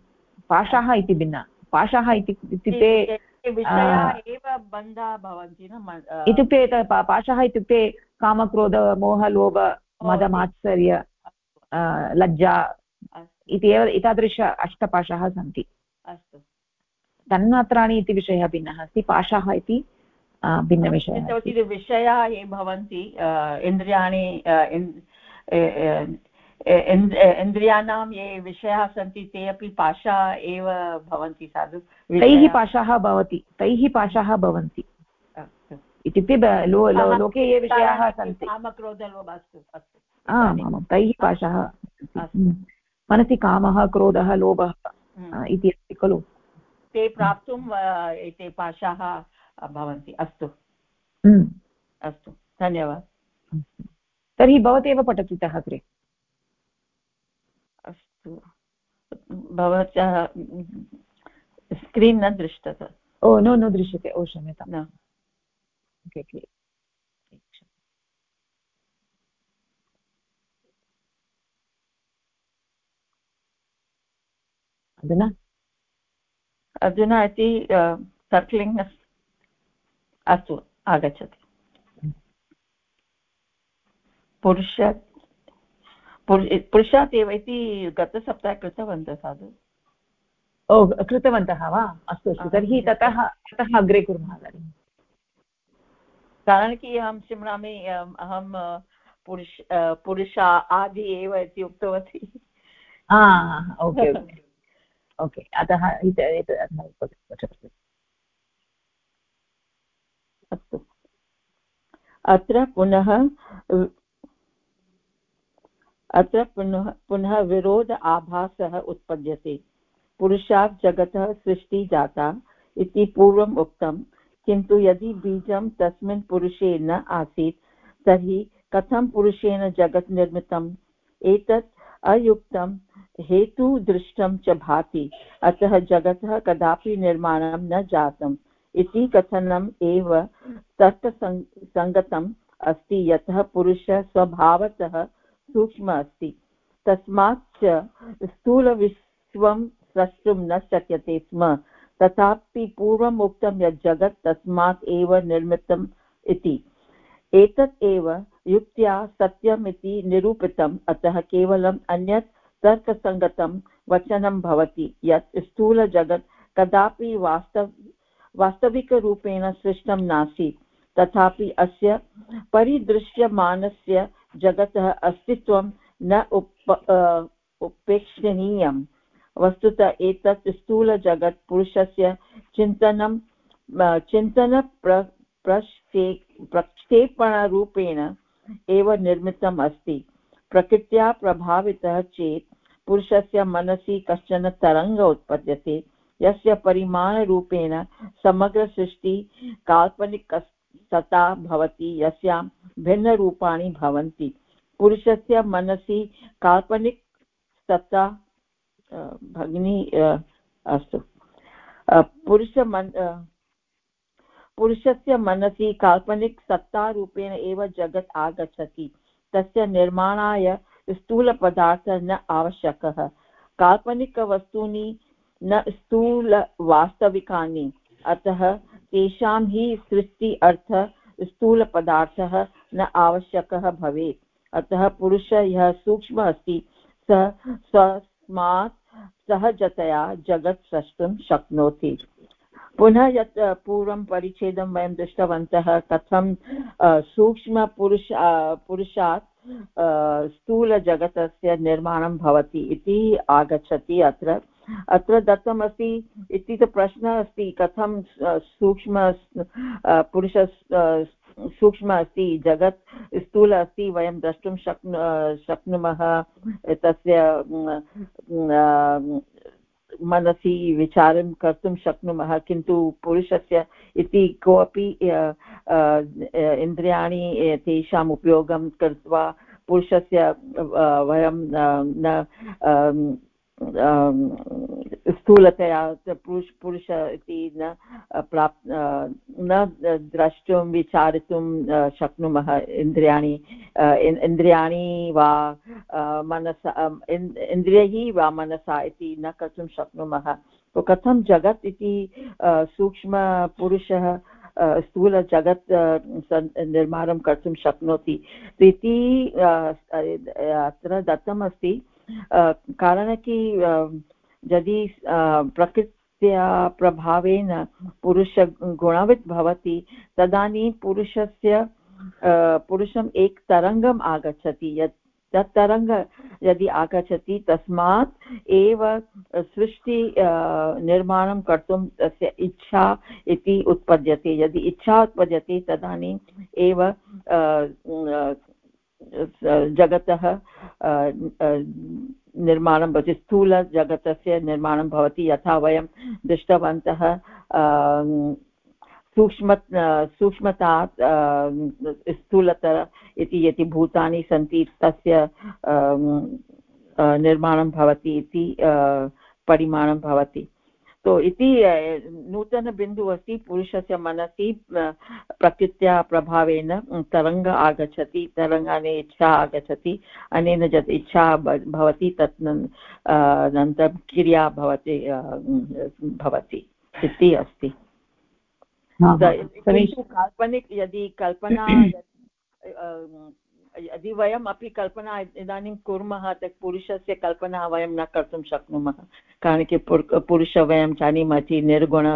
पाशाः इति भिन्न। पाशाः इत्युक्ते इत्युक्ते पाशः इत्युक्ते कामक्रोध मोहलोभ मदमात्सर्य लज्जा इति एव एतादृश अष्टपाशाः सन्ति।
अस्तु।
तन्मात्राणि इति विषयः भिन्नः अस्ति पाशाः इति भिन्नविषयः
विषयाः ये भवन्ति इन्द्रियाणि इन्द्रियाणां ये विषयाः सन्ति ते अपि पाशा एव भवन्ति साधु
तैः पाशाः भवति तैः पाशाः भवन्ति। इत्युक्ते लोके ये विषयाः सन्ति।
कामक्रोधलोभ अस्तु अस्तु।
आमां तैः पाशः हम्म। मनसि कामः क्रोधः लोभः हम्म। इति अस्ति खलु?
ते प्राप्तुं एते पाशाः भवन्ति। अस्तु।
हम्म।
अस्तु। धन्यवादः।
तर्हि भवतेव पठतु इतः अग्रे।
अस्तु भवत्याः स्क्रीन् न दृष्टः
ओ नो न दृश्यते ओ क्षम्यतां न। अधुना?
अधुना इति सर्क्लिङ्ग् अस्तु आगच्छति। पुरुष पुरुषात् एव इति गतसप्ताहे कृतवन्तः साधु।
ओ कृतवन्तः वा? अस्तु अस्तु तर्हि ततः ततः अग्रे कुर्मः इदानीं
कारणं कि अहं शृणोमि अहं पुरुष पुरुष आदि एव इति उक्तवती।
Okay okay okay. अतः
अस्तु। अत्र पुनः अत्र पुनः पुनः विरोध आभासः उत्पद्यते। पुरुषात् जगतः सृष्टिः जाता इति पूर्वम् उक्तं किन्तु यदि बीजं तस्मिन् पुरुषे न आसीत्, तर्हि कथं पुरुषेण जगत् निर्मितम्? एतत् अयुक्तं हेतुदृष्टं च भाति, अतः जगतः कदापि निर्माणं न जातम् इति कथनम् एव तर्कसङ्गतम् अस्ति। यतः पुरुषः स्वभावतः सूक्ष्म अस्ति तस्मात् च स्थूलविश्वं स्रष्टुं न शक्यते स्म। तथापि पूर्वम् उक्तं यत् जगत् तस्मात् एव निर्मितम् इति। एतत् एव युक्त्या सत्यम् इति निरूपितम्। अतः केवलम् अन्यत् तर्कसङ्गतं वचनं भवति यत् स्थूलजगत् कदापि वास्तव, वास्तविकरूपेण सृष्टं नासीत्। तथापि अस्य परिदृश्यमानस्य जगतः अस्तित्वं न उप उपेक्षणीयम् वस्तुतः एतत् स्थूलजगत् पुरुषस्य चिन्तनं चिन्तनप्र प्रक्षे, प्रक्षेपणरूपेण एव निर्मितम् अस्ति। प्रकृत्या प्रभावितः चेत् पुरुषस्य मनसि कश्चन तरङ्ग उत्पद्यते। यस्य परिमाणरूपेण समग्रसृष्टिः काल्पनिकसत्ता भवति, यस्यां भिन्नरूपाणि भवन्ति। पुरुषस्य मनसि काल्पनिकसत्ता भगिनी अस्तु। पुरुषमन् पुरुषस्य मनसि काल्पनिकसत्तारूपेण एव जगत् आगच्छति। तस्य निर्माणाय स्थूलपदार्थः न आवश्यकः। काल्पनिकवस्तूनि न स्थूलवास्तविकानि। अतः तेषां हि सृष्टि अर्थः स्थूलपदार्थः न आवश्यकः भवेत्। अतः पुरुषः यः सूक्ष्म अस्ति, सः स्वस्मात् सहजतया जगत् स्रष्टुं शक्नोति। पुनः यत् पूर्वं परिच्छेदं वयं दृष्टवन्तः, कथं सूक्ष्मपुरुष पुरुषात् स्थूलजगतस्य निर्माणं भवति इति आगच्छति अत्र। अत्र दत्तमस्ति इति तु प्रश्नः अस्ति, कथं सूक्ष्म पुरुष सूक्ष्म अस्ति, जगत् स्थूल अस्ति, वयं द्रष्टुं शक्नु शक्नुमः, तस्य मनसि विचारं कर्तुं शक्नुमः, किन्तु पुरुषस्य इति कोऽपि इन्द्रियाणि तेषाम् उपयोगं कृत्वा पुरुषस्य वयं, न स्थूलतया पुरुष पुरुष इति न प्राप् न द्रष्टुं, विचारितुं शक्नुमः इन्द्रियाणि इन्द्रियाणि वा मनसा इन्द्रियैः वा मनसा इति न कर्तुं शक्नुमः। तो कथं जगत् इति सूक्ष्मपुरुषः स्थूलजगत् निर्माणं कर्तुं शक्नोति? इति अत्र दत्तमस्ति। कारण कि यदि प्रकृत्या प्रभावेन पुरुष गुणवित् भवति, तदानीं पुरुषस्य पुरुषम् एक तरङ्गम् आगच्छति। यत् तत् तरङ्ग यदि आगच्छति, तस्मात् एव सृष्टि निर्माणं कर्तुं तस्य इच्छा इति उत्पद्यते। यदि इच्छा उत्पद्यते, तदानीम् एव जगतः निर्माणं भवति, स्थूलजगतस्य निर्माणं भवति, यथा वयं दृष्टवन्तः सूक्ष्म सूक्ष्मतात् स्थूलतर इति यदि भूतानि सन्ति, तस्य निर्माणं भवति इति परिमाणं भवति। तो इति नूतनबिन्दुः अस्ति पुरुषस्य मनसि प्रकृत्या प्रभावेन तरङ्ग आगच्छति तरङ्गाने इच्छा आगच्छति अनेन यत् इच्छा भवति तत् अनन्तरं क्रिया भवति भवति इति अस्ति। काल्पनिक यदि कल्पना (clears throat) यदि वयम् अपि कल्पना इदानीं कुर्मः तत् पुरुषस्य कल्पना वयं न कर्तुं शक्नुमः। कारण कि पुरुष वयं जानीमः चेत् निर्गुण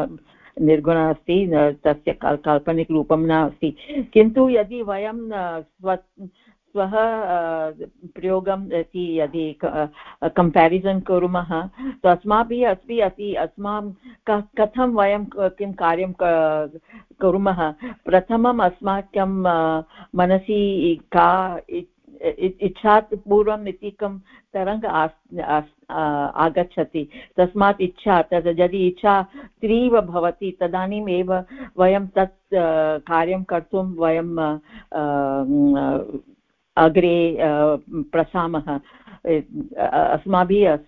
निर्गुण अस्ति तस्य काल्पनिकरूपं नास्ति। किन्तु यदि वयं स्वः प्रयोगम् इति यदि कम्पेरिसन् कुर्मः तो अस्माभिः अस्ति अस्ति अस्मां कथं वयं किं कार्यं कुर्मः? प्रथमम् अस्माकं मनसि का इच्छात् पूर्वम् एकं तरङ्ग आगच्छति। तस्मात् इच्छा, तद् यदि इच्छा तीव्र भवति, तदानीम् एव वयं तत् कार्यं कर्तुं वयं अग्रे प्रसामः अस्माभिः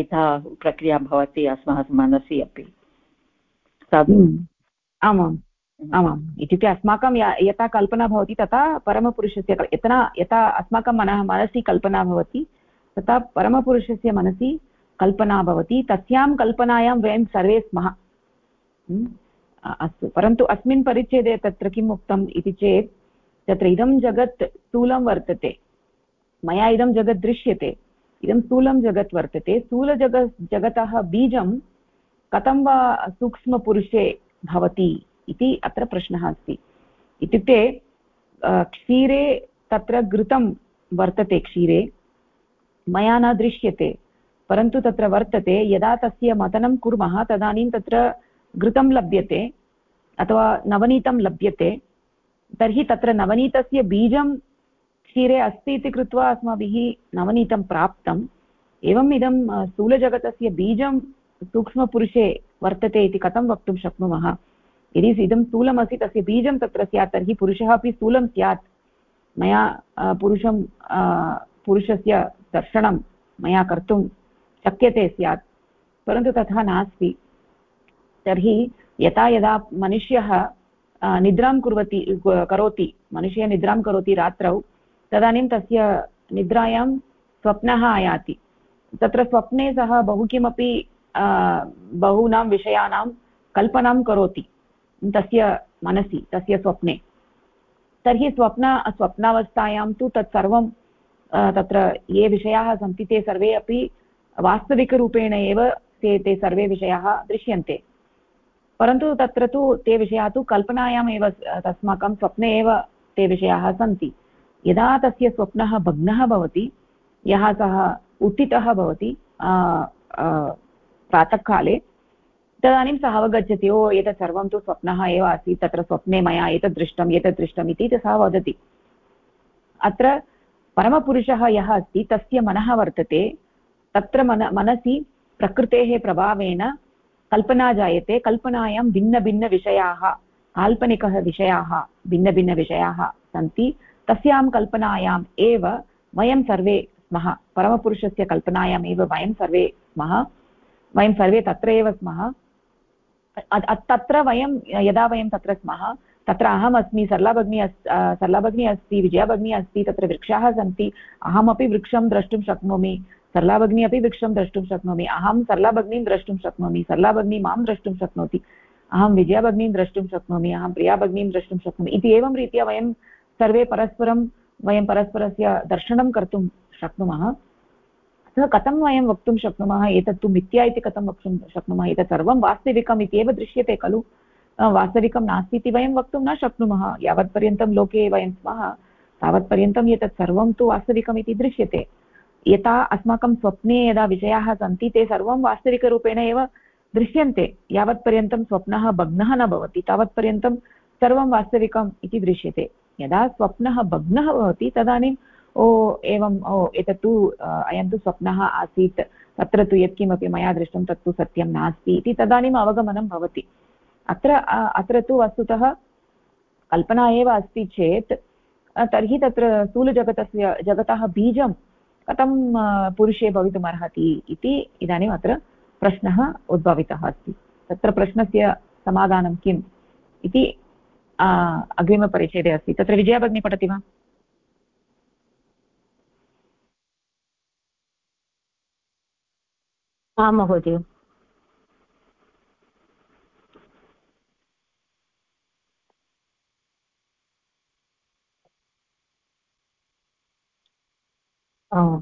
एता प्रक्रिया भवति अस्माकं मनसि अपि।
हम्म। आमाम् आमाम्। इत्युक्ते अस्माकं यथा कल्पना भवति तथा परमपुरुषस्य यतना यथा अस्माकं मनः मनसि कल्पना भवति तथा परमपुरुषस्य मनसि कल्पना भवति। तस्यां कल्पनायां वयं सर्वे स्मः। हम्म। अस्तु। परन्तु अस्मिन् परिच्छेदे तत्र किम् उक्तम् इति चेत् तत्र इदं जगत् स्थूलं वर्तते। मया इदं जगत् दृश्यते। इदं स्थूलं जगत् वर्तते। स्थूलजग जगतः बीजं कथं वा सूक्ष्मपुरुषे भवति इति अत्र प्रश्नः अस्ति। इत्युक्ते क्षीरे तत्र घृतं वर्तते क्षीरे। मया न दृश्यते, परन्तु तत्र वर्तते। यदा तस्य मतनं कुर्मः तदानीं तत्र घृतं लभ्यते अथवा नवनीतं लभ्यते। तर्हि तत्र नवनीतस्य बीजं क्षीरे अस्ति इति कृत्वा अस्माभिः नवनीतं प्राप्तम्। एवम् इदं स्थूलजगतस्य बीजं सूक्ष्मपुरुषे वर्तते इति कथं वक्तुं शक्नुमः? यदि इदं स्थूलमस्ति, तस्य बीजं तत्र स्यात्, तर्हि पुरुषः अपि स्थूलं स्यात्। मया पुरुषं पुरुषस्य दर्शनं मया कर्तुं शक्यते स्यात्, परन्तु तथा नास्ति। तर्हि यथा यदा मनुष्यः निद्रां कुर्वति करोति, मनुष्यः निद्रां करोति रात्रौ, तदानीं तस्य निद्रायां स्वप्नः आयाति। तत्र स्वप्ने सः बहु किमपि बहूनां विषयाणां कल्पनां करोति, तस्य मनसि, तस्य स्वप्ने। तर्हि स्वप्न, स्वप्नावस्थायां तु तत्सर्वं तत्र ये विषयाः सन्ति ते सर्वे अपि वास्तविकरूपेण एव ते ते सर्वे विषयाः दृश्यन्ते। परन्तु तत्र तु ते विषयाः तु कल्पनायाम् एव अस्माकं स्वप्ने एव ते विषयाः सन्ति। यदा तस्य स्वप्नः भग्नः भवति, यः सः उत्थितः भवति प्रातःकाले, तदानीं सः अवगच्छति, ओ, एतत् सर्वं तु स्वप्नः एव आसीत्, तत्र स्वप्ने मया एतत् दृष्टम् एतत् दृष्टम् इति सः वदति। अत्र परमपुरुषः यः अस्ति, तस्य मनः वर्तते, तत्र मन, मनसि प्रकृतेः प्रभावेन कल्पना जायते कल्पनायां भिन्नभिन्नविषयाः काल्पनिकः विषयाः भिन्नभिन्नविषयाः सन्ति। तस्यां कल्पनायाम् एव वयं सर्वे स्मः। परमपुरुषस्य कल्पनायाम् एव वयं सर्वे स्मः। वयं सर्वे तत्र एव स्मः तत्र वयं, यदा वयं तत्र स्मः, तत्र अहम् अस्मि सरलाभगिनी अस् सरलाभगिनी अस्ति, विजयाभगिनी अस्ति, तत्र वृक्षाः सन्ति, अहमपि वृक्षं द्रष्टुं शक्नोमि। सरलाभगिनी अपि वृक्षं द्रष्टुं शक्नोमि। अहं सरलाभगिनीं द्रष्टुं शक्नोमि, सरलाभगिनी माँ द्रष्टुं शक्नोति। अहं विजयाभगिनीं द्रष्टुं शक्नोमि, अहं प्रियाभगिनीं द्रष्टुं शक्नोमि। इति एवं रीत्या वयं सर्वे परस्परं, वयं परस्परस्य दर्शनं कर्तुं शक्नुमः। अतः कथं वयं वक्तुं शक्नुमः, एतत्तु मिथ्या इति कथं वक्तुं शक्नुमः, एतत् सर्वं वास्तविकम् इत्येव दृश्यते खलु। वास्तविकं नास्ति इति वयं वक्तुं न शक्नुमः। यावत्पर्यन्तं लोके वयं स्मः तावत्पर्यन्तम् एतत् सर्वं तु वास्तविकम् दृश्यते। यथा अस्माकं स्वप्ने यदा विषयाः सन्ति, ते सर्वं वास्तविकरूपेण एव दृश्यन्ते। यावत्पर्यन्तं स्वप्नः भग्नः न भवति, तावत्पर्यन्तं सर्वं वास्तविकम् इति दृश्यते। यदा स्वप्नः भग्नः भवति तदानीम् ओ एवम् ओ, एतत्तु अयं तु स्वप्नः आसीत्, तत्र तु यत्किमपि मया दृष्टं तत्तु सत्यं नास्ति इति तदानीम् अवगमनं भवति। अत्र अत्र तु वस्तुतः कल्पना एव अस्ति चेत् तर्हि तत्र स्थूलजगतस्य, जगतः बीजं कथं पुरुषे भवितुमर्हति इति इदानीम् अत्र प्रश्नः उद्भवितः अस्ति। तत्र प्रश्नस्य समाधानं किम् इति अग्रिमपरिच्छेदे अस्ति। तत्र विजयाभगिनी पठति वा?
आं महोदय। अहं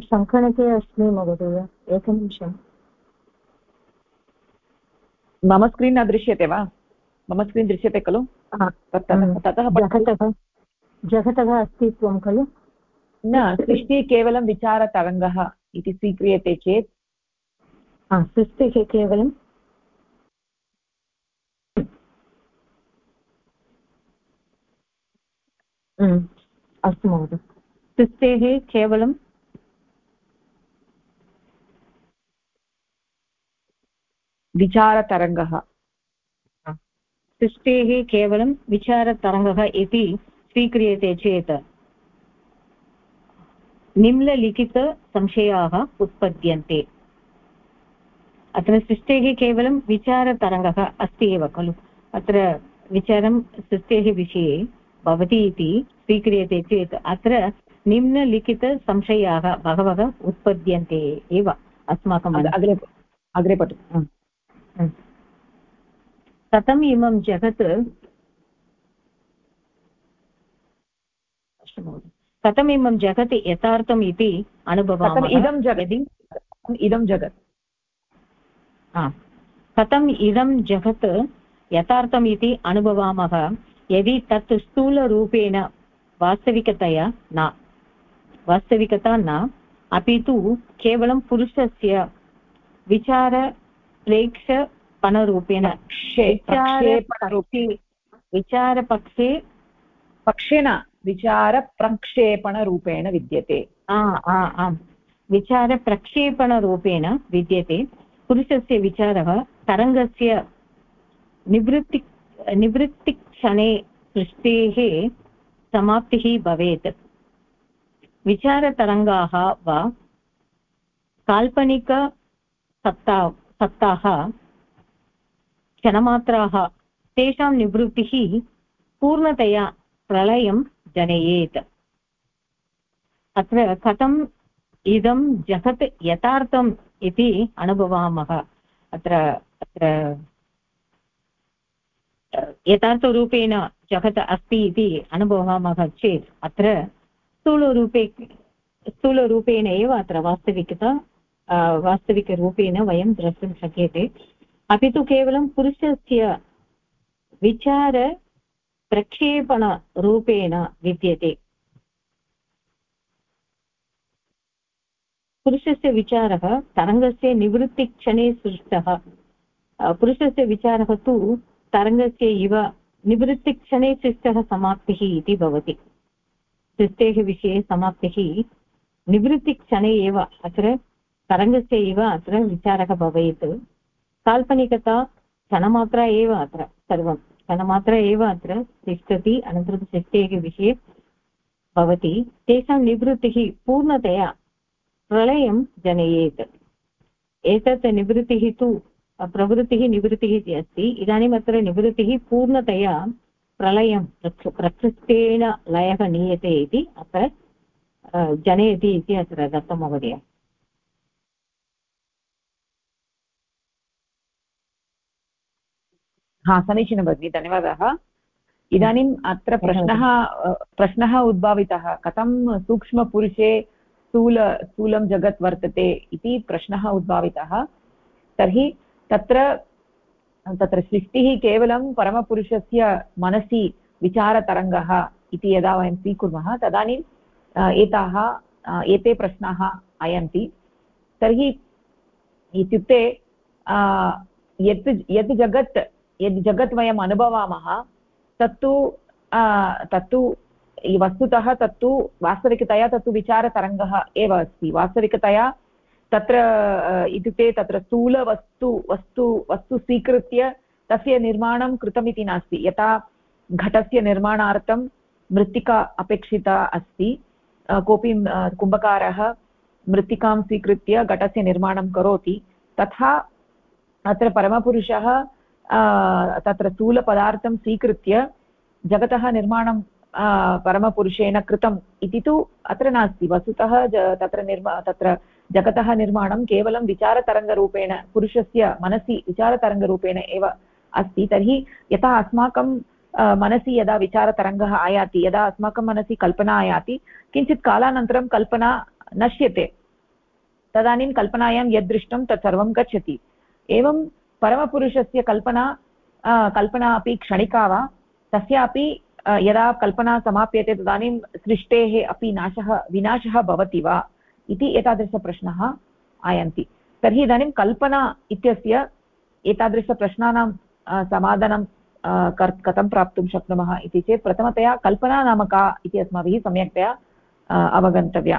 सङ्गणके अस्मि महोदय एकनिमिषम्
मम स्क्रीन् न दृश्यते वा? मम स्क्रीन् दृश्यते खलु?
ततः जगतः अस्तित्वं खलु?
न सृष्टिः केवलं विचारतरङ्गः इति स्वीक्रियते चेत्।
सृष्टिः केवलं
अस्तु महोदय
सृष्टेः केवलं विचारतरङ्गः सृष्टेः केवलं विचारतरङ्गः इति स्वीक्रियते चेत् निम्नलिखितसंशयाः उत्पद्यन्ते अत्र सृष्टेः केवलं विचारतरङ्गः अस्ति एव खलु अत्र विचारं सृष्टेः विषये भवति इति स्वीक्रियते चेत् अत्र निम्नलिखितसंशयाः बहवः उत्पद्यन्ते एव अस्माकम्
अग्रे अग्रे पठतु।
कथम् इमं जगत् कथम् इमं जगत् यथार्थम् इति अनुभवामः।
इदं जगति। इदं जगत्।
कथम् इदं जगत् यथार्थम् इति अनुभवामः। यदि तत् स्थूलरूपेण वास्तविकतया न वास्तविकता न अपि तु केवलं पुरुषस्य विचारप्रेक्षपणरूपेण विचारपक्षे
पक्षेण विचारप्रक्षेपणरूपेण विद्यते।
आम्। विचारप्रक्षेपणरूपेण विद्यते। पुरुषस्य विचारः तरङ्गस्य निवृत्ति निवृत्तिक्षणे सृष्टेः समाप्तिः भवेत्। विचारतरङ्गाः वा काल्पनिकसत्ता सत्ताः क्षणमात्राः तेषां निवृत्तिः पूर्णतया प्रलयं जनयेत्। अत्र कथम् इदं जगत् यथार्थम् इति अनुभवामः। अत्र अत्र यथार्थरूपेण जगत् अस्ति इति अनुभवामः चेत् अत्र स्थूलरूपे स्थूलरूपेण एव अत्र वास्तविकता वास्तविकरूपेण वयं द्रष्टुं शक्यते। अपि तु केवलं पुरुषस्य विचारप्रक्षेपणरूपेण विद्यते। पुरुषस्य विचारः तरङ्गस्य निवृत्तिक्षणे सृष्टः। पुरुषस्य विचारः तु तरङ्गस्य इव निवृत्तिक्षणे सृष्टः समाप्तिः इति भवति। सृष्टेः विषये समाप्तिः निवृत्तिक्षणे एव अत्र तरङ्गस्य एव अत्र विचारः भवेत्। काल्पनिकता क्षणमात्रा एव अत्र सर्वं। क्षणमात्रा एव अत्र तिष्ठति, अनन्तरं सृष्टेः विषये भवति। तेषां निवृत्तिः पूर्णतया प्रलयं जनयेत्। एतत् निवृत्तिः तु प्रवृत्तिः निवृत्तिः इति अस्ति। इदानीम् अत्र निवृत्तिः पूर्णतया प्रलयं प्रकृष्टेन लयः नीयते इति अत्र जनयति इति अत्र दत्तं महोदय।
हा समीचीनं भगिनि धन्यवादः। इदानीम् अत्र प्रश्नः प्रश्नः उद्भावितः। कथं सूक्ष्मपुरुषे स्थूल स्थूलं जगत् वर्तते इति प्रश्नः उद्भावितः। तर्हि तत्र तत्र सृष्टिः केवलं परमपुरुषस्य मनसि विचारतरङ्गः इति यदा वयं स्वीकुर्मः तदानीम् एताः एते प्रश्नाः आयन्ति। तर्हि इत्युक्ते यत् यत् जगत्, यद् जगत् वयम् अनुभवामः, तत्तु तत्तु वस्तुतः तत्तु वास्तविकतया तत्तु विचारतरङ्गः एव अस्ति। वास्तविकतया तत्र इत्युक्ते तत्र स्थूलवस्तु, वस्तु वस्तु स्वीकृत्य तस्य निर्माणं कृतमिति नास्ति। यथा घटस्य निर्माणार्थं मृत्तिका अपेक्षिता अस्ति। कोऽपि कुम्भकारः मृत्तिकां स्वीकृत्य घटस्य निर्माणं करोति। तथा अत्र परमपुरुषः तत्र स्थूलपदार्थं स्वीकृत्य जगतः निर्माणं परमपुरुषेण कृतम् इति तु अत्र नास्ति। वस्तुतः तत्र निर्मा, तत्र जगतः निर्माणं केवलं विचारतरङ्गरूपेण, पुरुषस्य मनसि विचारतरङ्गरूपेण एव अस्ति। तर्हि यथा अस्माकं मनसि यदा विचारतरङ्गः आयाति, यदा अस्माकं मनसि कल्पना आयाति, किञ्चित् कालानन्तरं कल्पना नश्यते। तदानीं कल्पनायां यद्दृष्टं तत्सर्वं गच्छति। एवं परमपुरुषस्य कल्पना कल्पना अपि क्षणिका वा, तस्यापि यदा कल्पना समाप्यते तदानीं सृष्टेः अपि नाशः, विनाशः भवति वा। इति एतादृशप्रश्नः आयन्ति। तर्हि इदानीं कल्पना इत्यस्य एतादृशप्रश्नानां समाधानं कर्, कथं प्राप्तुं शक्नुमः इति चेत् प्रथमतया कल्पना नाम का इति अस्माभिः सम्यक्तया अवगन्तव्या।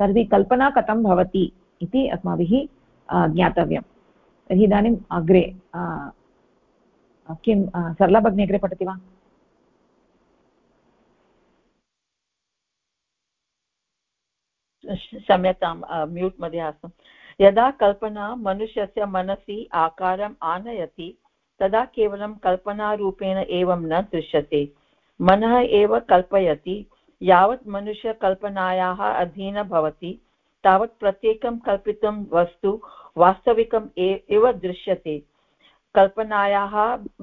तर्हि कल्पना कथं भवति इति अस्माभिः ज्ञातव्यं तर्हि इदानीम् अग्रे किं सरला अग्रे पठति वा?
क्षम्यतां म्यूट् मध्ये आसम् यदा कल्पना मनुष्यस्य मनसि आकारम् आनयति, तदा केवलं कल्पनारूपेण एवं न दृश्यते। मनः एव कल्पयति, यावत् मनुष्यकल्पनायाः अधीन भवति, तावत् प्रत्येकं कल्पितं वस्तु वास्तविकम् एव दृश्यते। कल्पनायाः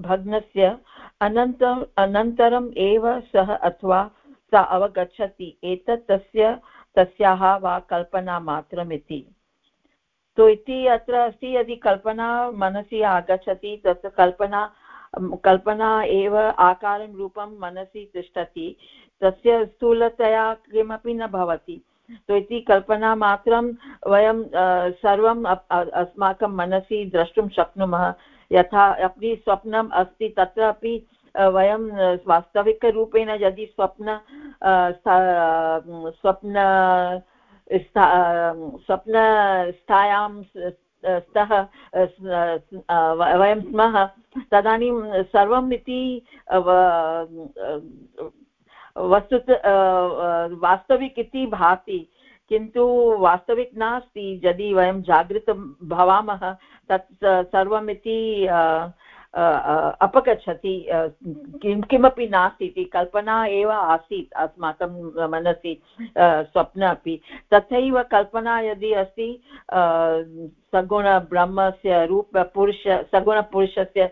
भग्नस्य अनन्तरम् अनन्तरम् एव सः अथवा सा अवगच्छति, एतत् तस्य तस्याः वा कल्पना मात्रमिति। तो इति अत्र अस्ति, यदि कल्पना मनसि आगच्छति तत् कल्पना कल्पना एव आकारं रूपं मनसि तिष्ठति, तस्य स्थूलतया किमपि न भवति। तो इति कल्पनामात्रं वयं सर्वम् अस्माकं मनसि द्रष्टुं शक्नुमः। यथा, अपि स्वप्नम् अस्ति तत्रापि वयं वास्तविकरूपेण यदि स्वप्न स्वप्न स्वप्नस्थायां स्तः वयं स्मः, तदानीं सर्वम् इति वस्तुत वास्तविक् इति भाति। किन्तु वास्तविक् नास्ति। यदि वयं जागृतं भवामः, तत् सर्वमिति अपगच्छति किं, किमपि नास्ति इति कल्पना एव आसीत् अस्माकं मनसि स्वप्न अपि तथैव कल्पना यदि अस्ति सगुणब्रह्मस्य रूपपुरुष सगुणपुरुषस्य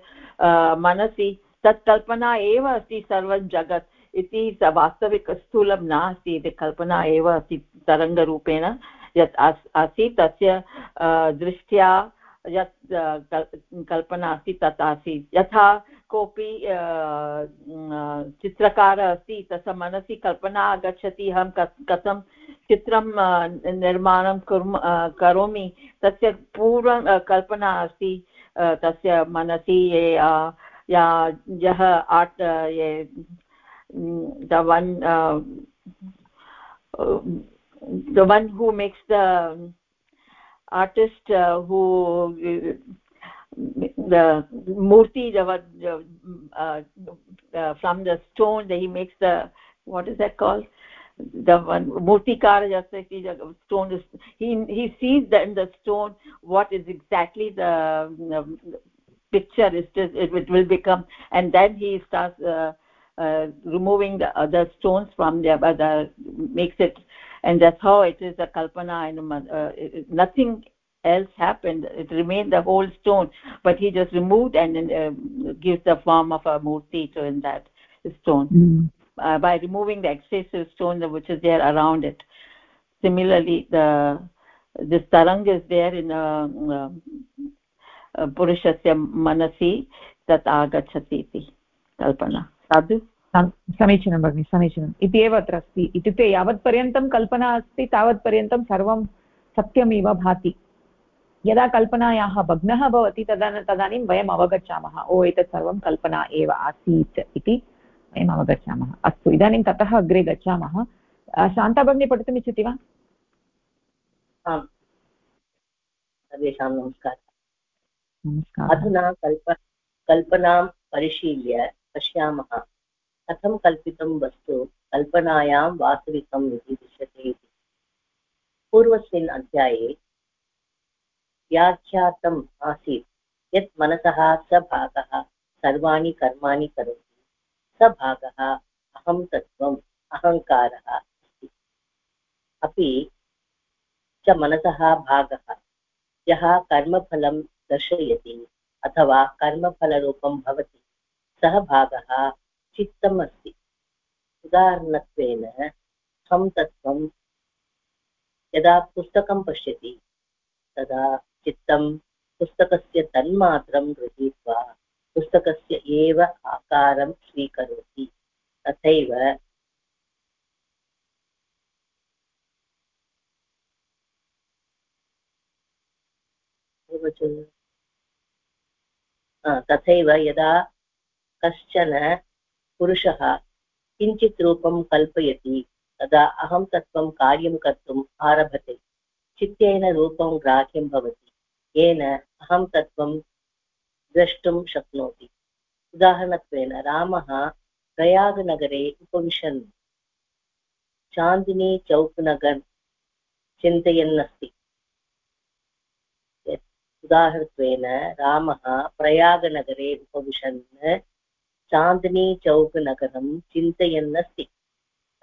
मनसि, तत् कल्पना एव अस्ति सर्वं जगत् इति वास्तविकस्थूलं नास्ति इति कल्पना एव अस्ति तरङ्गरूपेण यत् आसीत्। तस्य दृष्ट्या यत् कल्पना अस्ति तत् आसीत्। यथा कोऽपि चित्रकारः अस्ति, तस्य मनसि कल्पना आगच्छति, अहं कथं चित्रं निर्माणं कुर्म करोमि, तस्य पूर्वं कल्पना अस्ति तस्य मनसि ये या, यः आर्ट् ये the one who makes the artist uh, who the murti the, uh, uh, from the stone that he makes the what is that called? The one murtikara the stone is he he sees that in the stone what is exactly the, the picture is just it, will become and then he starts uh, uh, removing the other stones from the other makes it and that's how it is a kalpana and uh, it, nothing else happened. It remained the whole stone. But he just removed and uh, gives the form of a murti to in that stone. Mm. uh, by removing the excessive stone which is there around it. Similarly the this tarang is there in a, uh, uh, purushasya manasi tat agachati kalpana. साधु
समीचीनं भगिनि समीचीनम् इति एव अत्र अस्ति. इत्युक्ते यावत्पर्यन्तं कल्पना अस्ति तावत्पर्यन्तं सर्वं सत्यमिव भाति. यदा कल्पनायाः भग्नः भवति तदा तदानीं वयम् अवगच्छामः. ओ एतत् सर्वं कल्पना एव आसीत् इति वयम् अवगच्छामः. अस्तु इदानीं ततः अग्रे गच्छामः. शान्ता भगिनी पठितुम् इच्छति वा?
आम्. सर्वेषां नमस्कारः. अधुना कल्प कल्पनां परिशील्य पश्यामः कथं कल्पितं वस्तु? कल्पनायां वास्तविकम् इति दृश्यते इति। पूर्वस्मिन् अध्याये व्याख्यातम् आसीत् यत् मनसः स भागः सर्वाणि कर्माणि करोति। स भागः अहं तत्त्वम्, अहङ्कारः अस्ति। अपि च मनसः भागः, यः कर्मफलं दर्शयति अथवा कर्मफलरूपं भवति। सः भागः चित्तम् अस्ति उदाहरणत्वेन हं तत्त्वं यदा पुस्तकं पश्यति, तदा चित्तं पुस्तकस्य तन्मात्रं गृहीत्वा पुस्तकस्य एव आकारं स्वीकरोति। तथैव तथैव यदा कश्चन पुरुषः किञ्चित् रूपं कल्पयति, तदा अहं तत्त्वं कार्यं कर्तुम् आरभते। चित्तेन रूपं ग्राह्यं भवति, येन अहं तत्त्वं द्रष्टुं शक्नोति। उदाहरणत्वेन, रामः प्रयागनगरे उपविशन्। चान्दिनी चौक् नगर् चिन्तयन्नस्ति। उदाहरणत्वेन, रामः प्रयागनगरे उपविशन्। चान्दनी चौक् नगरं चिन्तयन् अस्ति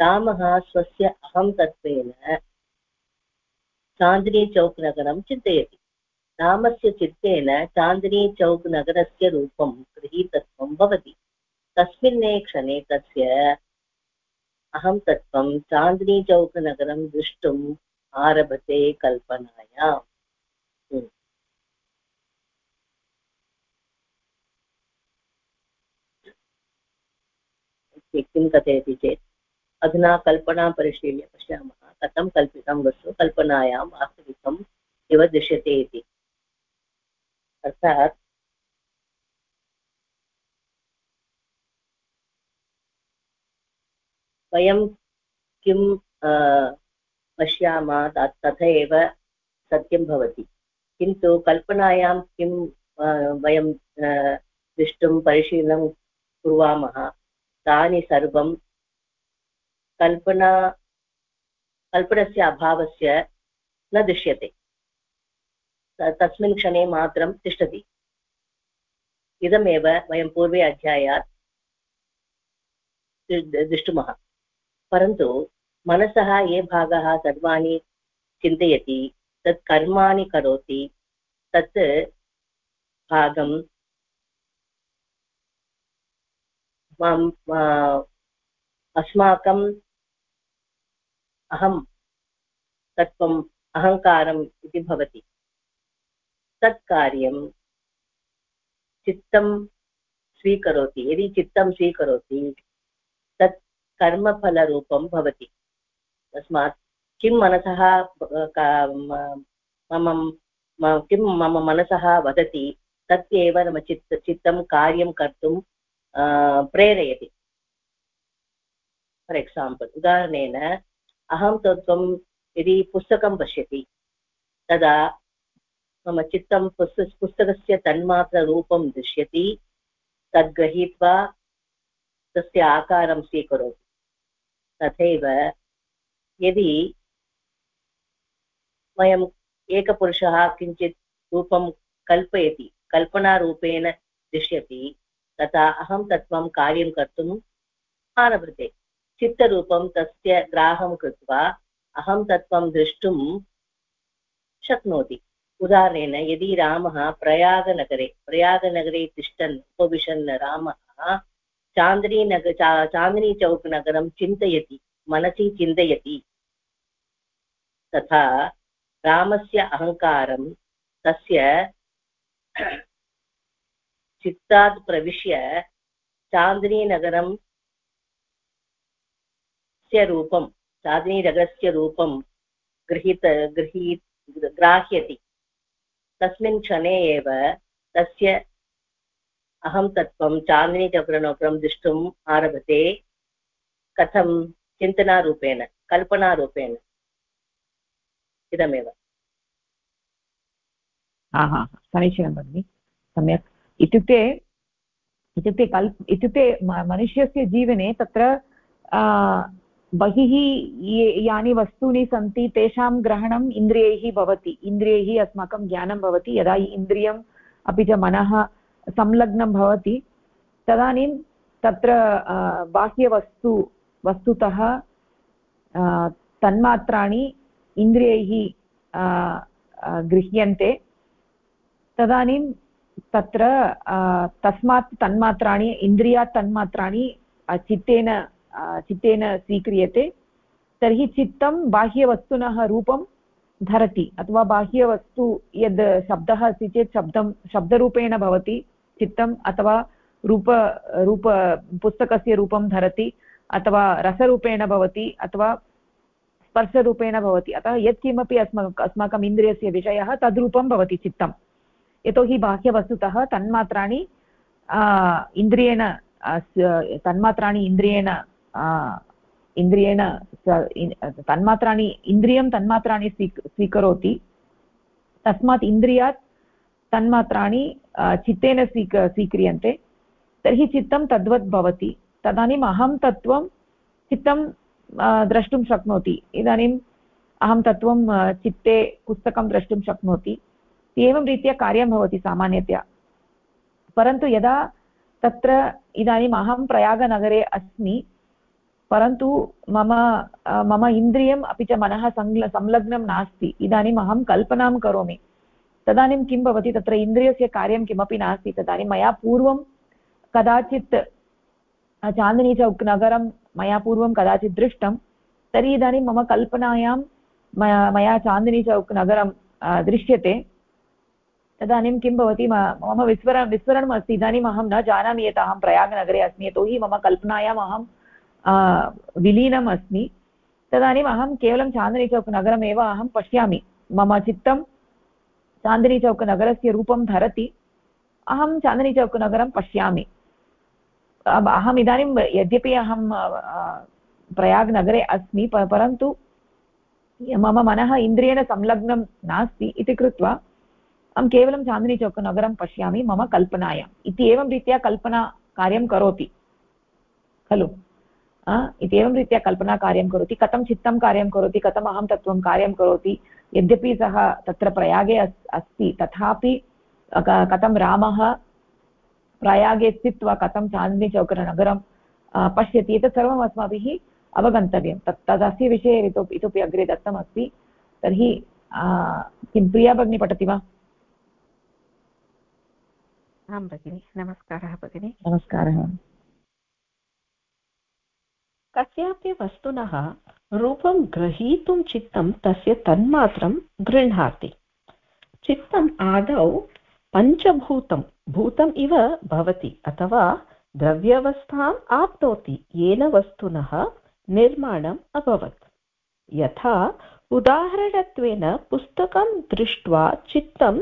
रामः स्वस्य अहं तत्त्वेन चान्दनी चौक् नगरं चिन्तयति। रामस्य चित्तेन चान्दनी चौक् नगरस्य रूपं, गृहीतत्वं भवति। तस्मिन्ने क्षणे तस्य अहं तत्त्वं चान्दनी चौक् नगरं द्रष्टुम् आरभते कल्पनायाम्। किं कथयति चेत् अधुना कल्पनां परिशील्य पश्यामः, कथं कल्पितं वस्तु कल्पनायां वास्तविकम् इव दृश्यते इति। अर्थात् वयं किं पश्यामः तथा एव सत्यं भवति। किन्तु कल्पनायां किं वयं दृष्टुं परिशीलनं कुर्वामः तानि सर्वं कल्पना, कल्पनस्य अभावस्य न दृश्यते। तस्मिन् क्षणे मात्रं तिष्ठति। इदमेव वयं पूर्वे अध्यायात् दृष्टुमः। परन्तु मनसः ये भागः सर्वाणि चिन्तयति, तत् कर्माणि करोति, तत् भागं अस्माकम् अहं तत्त्वम् अहङ्कारम् इति भवति। तत् कार्यं चित्तं स्वीकरोति। यदि चित्तं स्वीकरोति, तत् कर्मफलरूपं भवति। तस्मात् किं मनसः मम किं मम मनसः वदति, तत् एव मम चित्त चित्तं कार्यं कर्तुं प्रेरयति फार् एक्साम्पल् उदाहरणेन अहं तत्त्वं यदि पुस्तकं पश्यति तदा मम चित्तं पुस्त पुस्तकस्य तन्मात्ररूपं दृश्यति तद् तस्य आकारं स्वीकरोति तथैव यदि वयम् एकपुरुषः किञ्चित् रूपं कल्पयति कल्पनारूपेण दृश्यति तथा अहं तत्त्वं कार्यं कर्तुम् आरभते। चित्तरूपं तस्य ग्राहं कृत्वा अहं तत्त्वं द्रष्टुं शक्नोति। उदाहरणेन, यदि रामः प्रयागनगरे प्रयागनगरे तिष्ठन्, उपविशन् रामः चान्दनीनग चा चान्दनीचौक् नगरं चिन्तयति, मनसि चिन्तयति, तथा रामस्य अहङ्कारं तस्य चित्तात् प्रविश्य चान्दिनीनगरं स्य रूपं चान्दिनीनगरस्य रूपं गृहीत, गृही, ग्राह्यति। तस्मिन् क्षणे एव तस्य अहं तत्त्वं चान्दिनीचक्रनौकरं द्रष्टुम् आरभते कथं? चिन्तनारूपेण, कल्पनारूपेण। इदमेव।
समीचीनं, भगिनि। सम्यक्। इत्युक्ते इत्युक्ते कल्, इत्युक्ते मनुष्यस्य जीवने तत्र बहिः ये, यानि वस्तूनि सन्ति, तेषां ग्रहणम् इन्द्रियैः भवति। इन्द्रियैः अस्माकं ज्ञानं भवति, यदा इन्द्रियम् अपि च मनः संलग्नं भवति। तदानीं तत्र बाह्यवस्तु, वस्तुतः तन्मात्राणि इन्द्रियैः गृह्यन्ते। तदानीं तत्र तस्मात् तन्मात्राणि इन्द्रियात् तन्मात्राणि चित्तेन चित्तेन स्वीक्रियते, तर्हि चित्तं बाह्यवस्तुनः रूपं धरति, अथवा बाह्यवस्तु यद् शब्दः अस्ति चेत् शब्दं, शब्दरूपेण भवति, चित्तम् अथवा रूप रूप, पुस्तकस्य रूपं धरति, अथवा रसरूपेण भवति, अथवा स्पर्शरूपेण भवति, अतः यत्किमपि अस्माकम् अस्माकम् इन्द्रियस्य विषयः तद्रूपं भवति चित्तम्। यतोहि बाह्यवस्तुतः तन्मात्राणि इन्द्रियेण तन्मात्राणि इन्द्रियेण इन्द्रियेण तन्मात्राणि, इन्द्रियं तन्मात्राणि स्वीक, स्वीकरोति। तस्मात् इन्द्रियात् तन्मात्राणि चित्तेन स्वीक, स्वीक्रियन्ते। तर्हि चित्तं तद्वत् भवति। तदानीम् अहं तत्त्वं चित्तं द्रष्टुं शक्नोति। इदानीम् अहं तत्त्वं चित्ते पुस्तकं द्रष्टुं शक्नोति। एवं रीत्या कार्यं भवति सामान्यतया। परन्तु यदा तत्र इदानीम् अहं प्रयागनगरे अस्मि, परन्तु मम मम इन्द्रियम् अपि च मनः संल, संलग्नं नास्ति। इदानीम् अहं कल्पनां करोमि। तदानीं किं भवति, तत्र इन्द्रियस्य कार्यं किमपि नास्ति। तदानीं मया पूर्वं कदाचित् चान्दनी चौक् नगरं मया पूर्वं कदाचित् दृष्टं, तर्हि इदानीं मम कल्पनायां मया चान्दनी चौक् नगरं दृश्यते। तदानीं किं भवति मम विस्मर विस्मरणम् अस्ति इदानीम् अहं न जानामि यत् अहं प्रयागनगरे अस्मि, यतोहि मम कल्पनायाम् अहं विलीनम् अस्मि। तदानीम् अहं केवलं चान्दनीचौक् नगरमेव अहं पश्यामि। मम चित्तं चान्दनीचौक् नगरस्य रूपं धरति, अहं चान्दनीचौक् नगरं पश्यामि। अहम् इदानीं यद्यपि अहं प्रयाग् नगरे अस्मि परन्तु मम मनः इन्द्रियेण संलग्नं नास्ति इति कृत्वा अहं केवलं चान्दनीचौक् नगरं पश्यामि, मम कल्पनायाम् इति एवं रीत्या कल्पना कार्यं करोति। खलु? इति रीत्या कल्पना कार्यं करोति। कथं चित्तं कार्यं करोति, कथम् अहं तत्त्वं कार्यं करोति, यद्यपि सः तत्र प्रयागे अस्ति, तथापि कथं रामः प्रयागे स्थित्वा कथं चान्दनीचौकनगरं पश्यति, एतत् सर्वम् अस्माभिः अवगन्तव्यं। तत्, तदस्य विषये इतोपि इतोपि अग्रे दत्तमस्ति। तर्हि किं, प्रिया भगिनी पठति वा?
आं भगिनि। नमस्कारः भगिनि।
नमस्कारः।
कस्यापि वस्तुनः रूपं ग्रहीतुं चित्तं तस्य तन्मात्रं गृह्णाति। चित्तम् आदौ पञ्चभूतं भूतम् इव भवति अथवा द्रव्यवस्थाम् आप्नोति येन वस्तुनः निर्माणम् अभवत्। यथा उदाहरणत्वेन पुस्तकं दृष्ट्वा चित्तं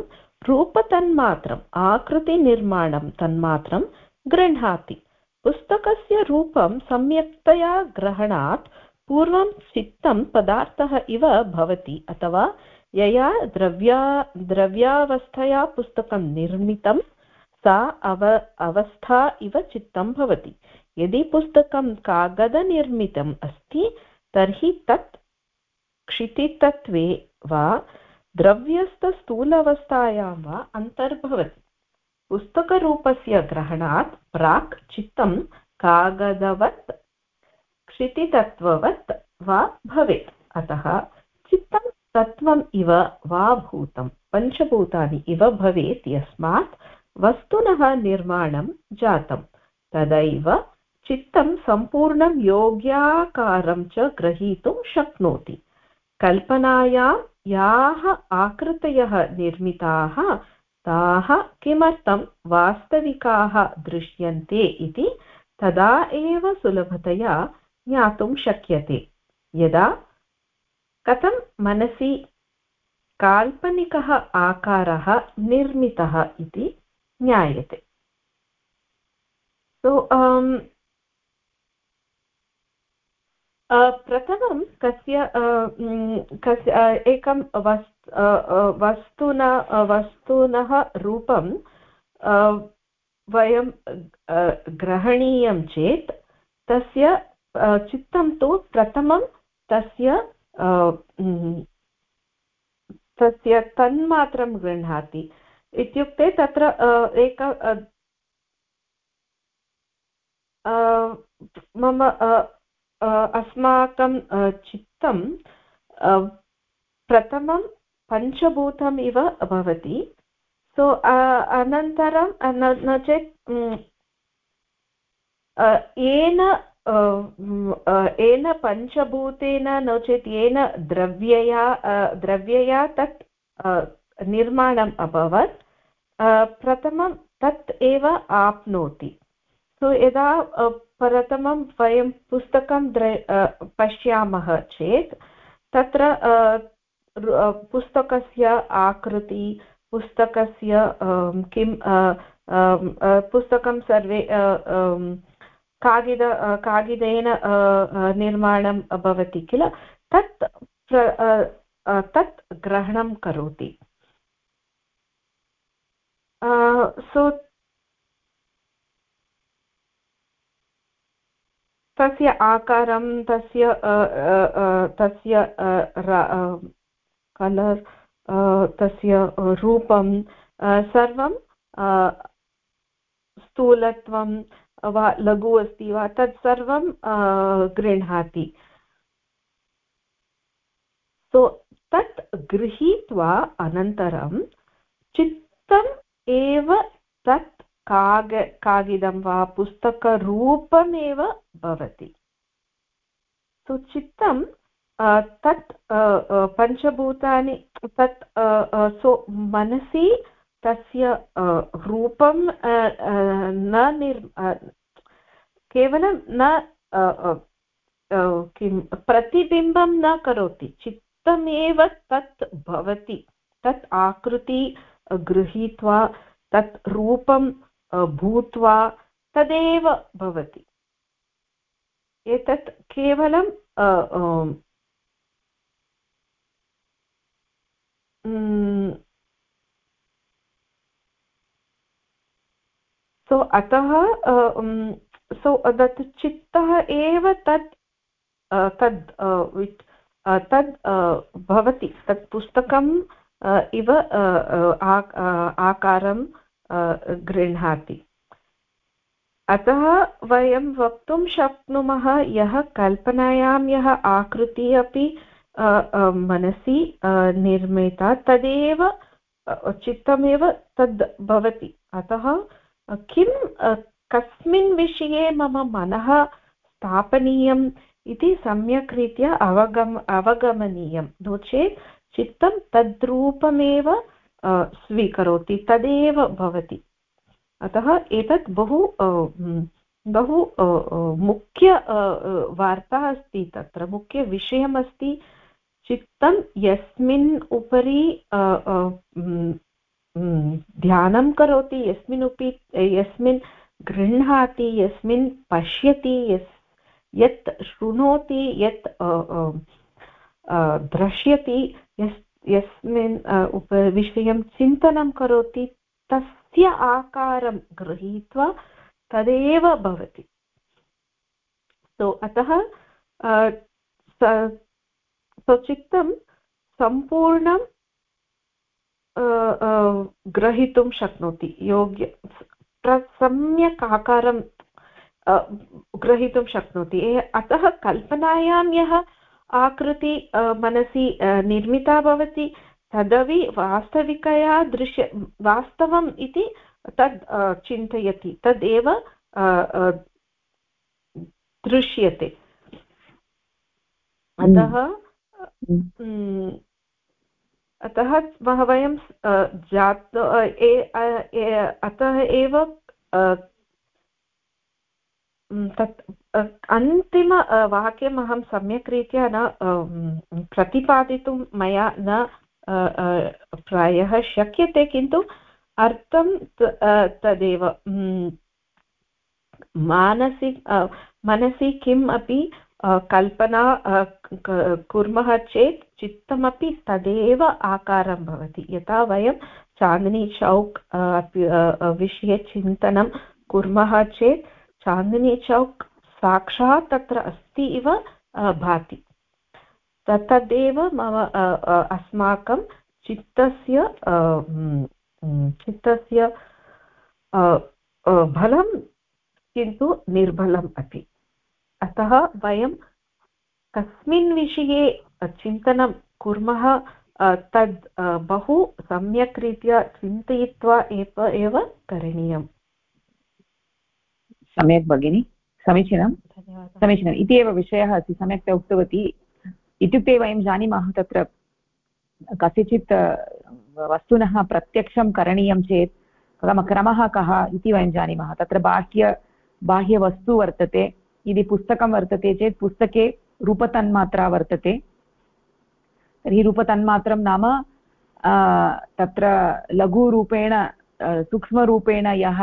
रूपतन्मात्रम्, आकृतिनिर्माणं तन्मात्रं गृह्णाति। पुस्तकस्य रूपं सम्यक्तया ग्रहणात् पूर्वं चित्तं पदार्थः इव भवति, अथवा यया द्रव्या, द्रव्यावस्थया पुस्तकं निर्मितं, सा अव, अवस्था इव चित्तं भवति। यदि पुस्तकं कागदनिर्मितम् अस्ति, तर्हि तत् क्षितितत्वे वा द्रव्यस्थस्थूलवस्थायां वा अन्तर्भवति। पुस्तकरूपस्य ग्रहणात् प्राक् चित्तं कागदवत्, क्षितितत्त्ववत् वा भवेत्। अतः चित्तं तत्त्वम् इव वा भूतं, पञ्चभूतानि इव भवेत् यस्मात् वस्तुनः निर्माणं जातं। तदैव चित्तं सम्पूर्णं योग्याकारं च ग्रहीतुं शक्नोति। कल्पनायां याः आकृतयः निर्मिताः ताः किमर्थं वास्तविकाः दृश्यन्ते इति तदा एव सुलभतया ज्ञातुं शक्यते। यदा कथं मनसि काल्पनिकः आकारः निर्मितः इति ज्ञायते। सो so, um, प्रथमं कस्य कस्य एकं वस् वस्तुन वस्तुनः रूपं वयं ग्रहणीयं चेत् तस्य चित्तं तु प्रथमं तस्य तस्य तन्मात्रं गृह्णाति। इत्युक्ते तत्र एक मम अस्माकं चित्तं प्रथमं पञ्चभूतम् इव भवति सो अनन्तरं न चेत् येन येन पञ्चभूतेन, नो चेत् येन द्रव्यया द्रव्यया तत् निर्माणम् अभवत्. प्रथमं तत् एव आप्नोति. सो यदा प्रथमं वयं पुस्तकं द्र पश्यामः चेत्, तत्र पुस्तकस्य आकृति, पुस्तकस्य किं पुस्तकं सर्वे कागिद कागिदेन निर्माणं भवति किल, तत् तत् ग्रहणं करोति। सो तस्य आकारं, तस्य तस्य कलर् तस्य रूपं सर्वं स्थूलत्वं वा लघु अस्ति वा, तत् सर्वं गृह्णाति। सो तत् गृहीत्वा अनन्तरं चित्तम् एव तत् काग, कागिदं वा पुस्तकरूपमेव भवति। सो चित्तं तत् पञ्चभूतानि, तत् सो मनसि तस्य रूपं न निर् केवलं न किं, प्रतिबिम्बं न करोति, चित्तमेव तत् भवति। तत् आकृति गृहीत्वा तत् रूपं भूत्वा तदेव भवति। एतत् केवलं सो अतः सो दत् चित्तः एव तत् तद् तद् भवति। तत् पुस्तकम् इव आकारं गृह्णाति। अतः वयं वक्तुं शक्नुमः यः कल्पनायां यः आकृतिः अपि मनसि निर्मिता, तदेव चित्तमेव तद् भवति। अतः किं कस्मिन् विषये मम मनः स्थापनीयम् इति सम्यक् रीत्या अवगम अवगमनीयं नो चेत्, चित्तं तद्रूपमेव स्वीकरोति, तदेव भवति। अतः एतत् बहु बहु मुख्य वार्ता अस्ति तत्र। मुख्यविषयमस्ति चित्तं यस्मिन् उपरि ध्यानं करोति, यस्मिन् अपि यस्मिन् गृह्णाति, यस्मिन् पश्यति, यस्, यत् शृणोति, यत् द्रक्ष्यति यस् यस्मिन् उप विषयं चिन्तनं करोति, तस्य आकारं गृहीत्वा तदेव भवति। सो, अतः स्वचित्तं सम्पूर्णं ग्रहीतुं शक्नोति। योग्य सम्यक् आकारं ग्रहीतुं शक्नोति। अतः कल्पनायां यः आकृति मनसि निर्मिता भवति तदपि वास्तविकया दृश्य वास्तवम् इति तद् चिन्तयति तदेव दृश्यते अतः हम्म। अतः वयं जात अतः एव तत् अन्तिमवाक्यम् अहं सम्यक् रीत्या न प्रतिपादितुं मया न प्रायः शक्यते, किन्तु अर्थं तदेव मानसि मनसि किम् अपि कल्पना कुर्मः चेत् चित्तमपि तदेव आकारं भवति। यथा वयं चान्दनी चौक् विषये चिन्तनं कुर्मः चेत् चान्दनी चौक् साक्षात् तत्र अस्ति इव भाति। तदेव मम अस्माकं चित्तस्य चित्तस्य बलं किन्तु निर्बलम् अपि। अतः वयं कस्मिन् विषये चिन्तनं कुर्मः तद् बहु सम्यक् रीत्या चिन्तयित्वा एव करणीयम्।
सम्यक्, भगिनि। समीचीनं? समीचीनम् इति एव विषयः अस्ति सम्यक्तया उक्तवती। इत्युक्ते वयं जानीमः तत्र कस्यचित् वस्तुनः प्रत्यक्षं करणीयं चेत् क्रमः कः इति वयं जानीमः। तत्र बाह्य बाह्यवस्तु वर्तते यदि पुस्तकं वर्तते चेत् पुस्तके रूपतन्मात्रा वर्तते। तर्हि रूपतन्मात्रं नाम तत्र लघुरूपेण सूक्ष्मरूपेण यः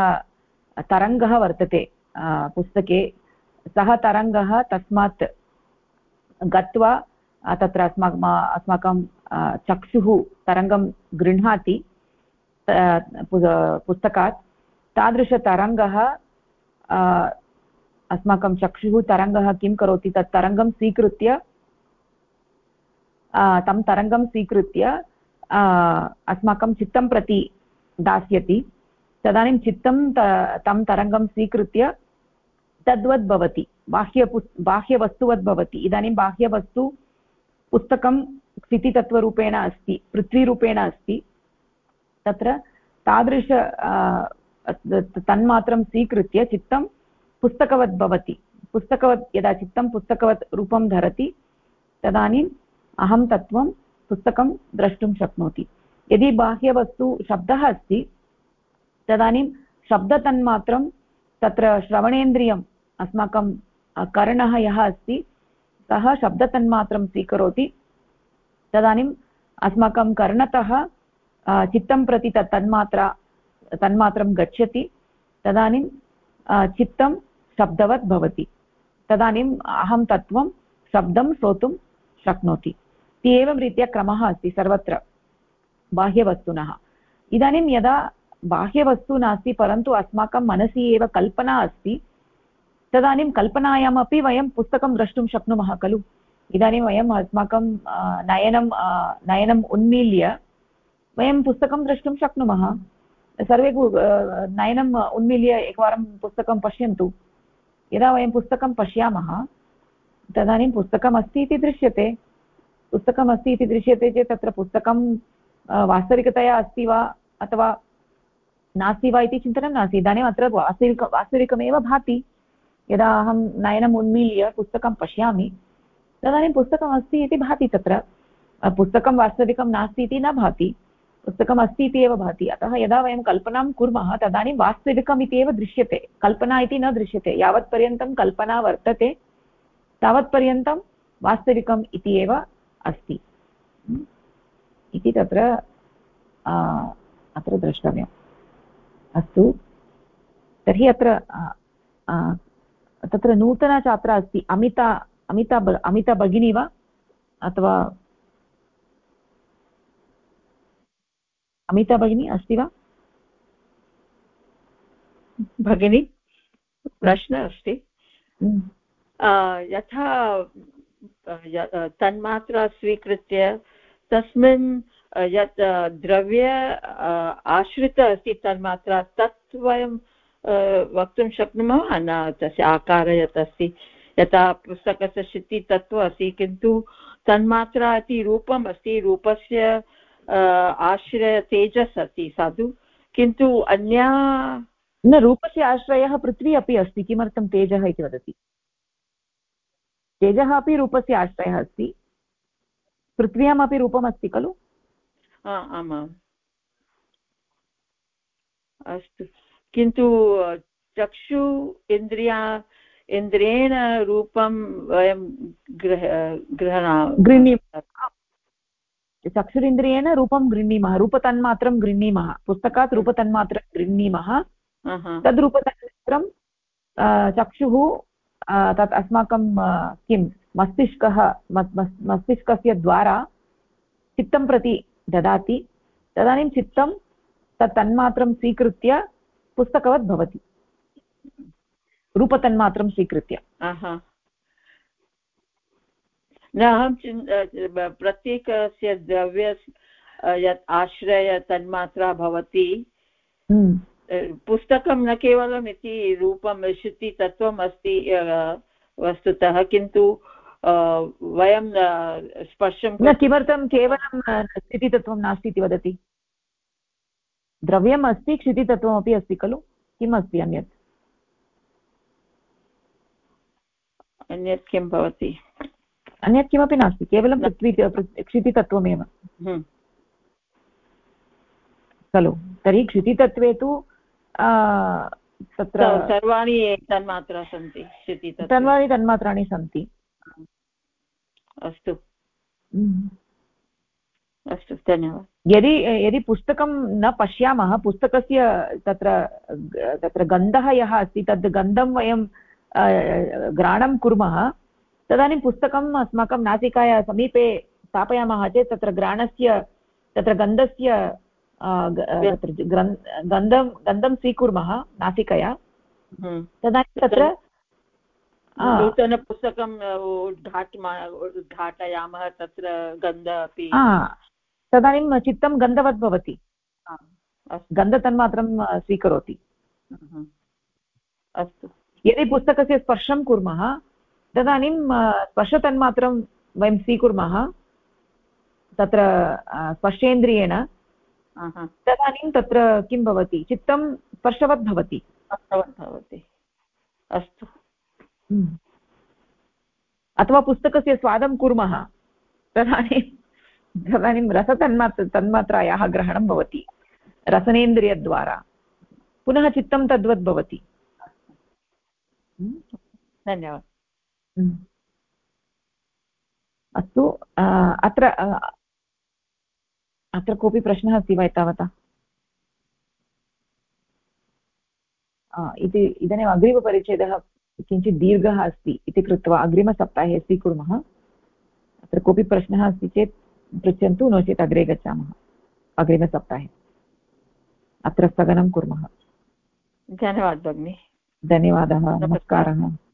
तरङ्गः वर्तते। पुस्तके सः तरङ्गः तस्मात् गत्वा तत्र अस्माकम् अस्माकं चक्षुः तरङ्गं गृह्णाति पुस्तकात् तादृशतरङ्गः अस्माकं चक्षुः तरङ्गः किं करोति तत् तरङ्गं स्वीकृत्य तं तरङ्गं स्वीकृत्य अस्माकं चित्तं प्रति दास्यति तदानीं चित्तं तं तरङ्गं स्वीकृत्य तद्वद् भवति। बाह्यपुस् बाह्यवस्तुवद् भवति। इदानीं बाह्यवस्तु पुस्तकं स्थितितत्त्वरूपेण अस्ति, पृथ्वीरूपेण अस्ति। तत्र तादृश तन्मात्रं स्वीकृत्य चित्तं पुस्तकवत् भवति। पुस्तकवत्, यदा चित्तं पुस्तकवत् रूपं धरति, तदानीम् अहं तत्त्वं पुस्तकं द्रष्टुं शक्नोति। यदि बाह्यवस्तु शब्दः अस्ति, तदानीं शब्दतन्मात्रं तत्र श्रवणेन्द्रियम् अस्माकं कर्णः यः अस्ति, सः शब्दतन्मात्रं स्वीकरोति। तदानीम् अस्माकं कर्णतः चित्तं प्रति तत् तन्मात्रा, तन्मात्रं गच्छति। तदानीं चित्तं शब्दवत् भवति। तदानीम् अहं तत्त्वं शब्दं श्रोतुं शक्नोति। इति एवं रीत्या क्रमः अस्ति सर्वत्र, बाह्यवस्तुनः। इदानीं यदा बाह्यवस्तु नास्ति, परन्तु अस्माकं मनसि एव कल्पना अस्ति तदानीं कल्पनायामपि वयं पुस्तकं द्रष्टुं शक्नुमः, खलु? इदानीं वयम् अस्माकं नयनं नयनम् उन्मील्य वयं पुस्तकं द्रष्टुं शक्नुमः। सर्वे नयनम् उन्मील्य एकवारं पुस्तकं पश्यन्तु। यदा वयं पुस्तकं पश्यामः, तदानीं पुस्तकम् अस्ति इति दृश्यते। पुस्तकम् अस्ति इति दृश्यते चेत् तत्र पुस्तकं वास्तविकतया अस्ति वा, अथवा नास्ति वा इति चिन्तनं नास्ति। इदानीम् अत्र वास्तविक, वास्तविकमेव भाति। यदा अहं नयनम् उन्मील्य पुस्तकं पश्यामि, तदानीं पुस्तकम् अस्ति इति भाति तत्र। पुस्तकं वास्तविकं नास्ति इति न भाति। पुस्तकम् अस्ति इति एव भाति। अतः यदा वयं कल्पनां कुर्मः, तदानीं वास्तविकम् इति एव दृश्यते। कल्पना इति न दृश्यते। यावत्पर्यन्तं कल्पना वर्तते, तावत्पर्यन्तं वास्तविकम् इति एव अस्ति। इति तत्र अत्र द्रष्टव्यम्। अस्तु। तर्हि अत्र तत्र नूतना छात्रा अस्ति अमिता अमिता अमिता भगिनी वा? अथवा अमिता भगिनी अस्ति वा?
भगिनी प्रश्नः अस्ति।
हम्म।
यथा तन्मात्रा स्वीकृत्य तस्मिन् यत् द्रव्य आश्रित अस्ति तन्मात्रा तत् वयं वक्तुं शक्नुमः न तस्य आकारः यत् अस्ति यथा पुस्तकस्य शितितत्त्वम् अस्ति, किन्तु तन्मात्रा इति रूपम् अस्ति, रूपस्य आश्रय तेजस् अस्ति साधु। किन्तु अन्या,
न, रूपस्य आश्रयः पृथ्वी अपि अस्ति, किमर्थं तेजः इति वदति? तेजः अपि रूपस्य आश्रयः अस्ति। पृथ्व्यामपि रूपमस्ति खलु?
आमाम्। अस्तु। किन्तु चक्षु इन्द्रिया इन्द्रियेण रूपं वयं गृह ग्रहणा
गृह्णीमः। चक्षुरिन्द्रियेण रूपं गृह्णीमः रूपतन्मात्रं गृह्णीमः पुस्तकात् रूपतन्मात्रं गृह्णीमः। तद् रूपतन्मात्रं चक्षुः तत् अस्माकं किं मस्तिष्कः मस्तिष्कस्य द्वारा चित्तं प्रति ददाति। तदानीं चित्तं तत् तन्मात्रं स्वीकृत्य पुस्तकवत् भवति। रूपतन्मात्रं स्वीकृत्य।
न अहं प्रत्येकस्य द्रव्य यत् आश्रय तन्मात्रा भवति हम्म। पुस्तकं न केवलम् इति रूपं श्रुतितत्त्वम् अस्ति वस्तुतः किन्तु वयं स्पर्शं
न किमर्थं केवलं स्थितितत्त्वं नास्ति इति वदति? द्रव्यम् अस्ति क्षितितत्त्वमपि अस्ति खलु? किम् अस्ति अन्यत्?
अन्यत् किं भवति?
अन्यत् किमपि नास्ति केवलं पृथ्वी क्षितितत्त्वमेव
हम्म।
खलु? तर्हि क्षितितत्त्वे तु
तत्र सर्वाणि तन्मात्रा सन्ति
सर्वाणि तन्मात्राणि सन्ति।
अस्तु।
हम्म।
अस्तु धन्यवादः।
यदि यदि पुस्तकं न पश्यामः पुस्तकस्य तत्र तत्र गन्धः यः अस्ति तद् गन्धं वयं ग्राणं कुर्मः तदानीं पुस्तकम् अस्माकं नासिकाया समीपे स्थापयामः चेत् तत्र ग्राणस्य तत्र गन्धस्य गन्धं गन्धं स्वीकुर्मः नासिकया।
हम्म।
तदानीं तत्र
नूतनपुस्तकं उद्घाटयामः तत्र गन्ध अपि।
तदानीं चित्तं गन्धवत् भवति। गन्धतन्मात्रं स्वीकरोति।
अस्तु।
यदि पुस्तकस्य स्पर्शं कुर्मः तदानीं स्पर्शतन्मात्रं वयं स्वीकुर्मः तत्र स्पर्शेन्द्रियेण तदानीं तत्र किं भवति? चित्तं स्पर्शवत् भवति।
स्पर्शवत् भवति। अस्तु।
हम्म। अथवा पुस्तकस्य स्वादं कुर्मः। तदानीं तदानीं रसतन्मात्र तन्मात्रायाः ग्रहणं भवति। रसनेन्द्रियद्वारा। पुनः चित्तं तद्वत् भवति।
धन्यवादः।
अस्तु अत्र अत्र कोऽपि प्रश्नः अस्ति वा एतावता? इति इदानीम् अग्रिमपरिच्छेदः किञ्चित् दीर्घः अस्ति इति कृत्वा अग्रिमसप्ताहे स्वीकुर्मः। अत्र कोऽपि प्रश्नः अस्ति चेत् पृच्छन्तु नो चेत् अग्रे गच्छामः। अग्रिमसप्ताहे अत्र स्थगनं कुर्मः।
धन्यवादः भगिनि।
धन्यवादः नमस्कारः।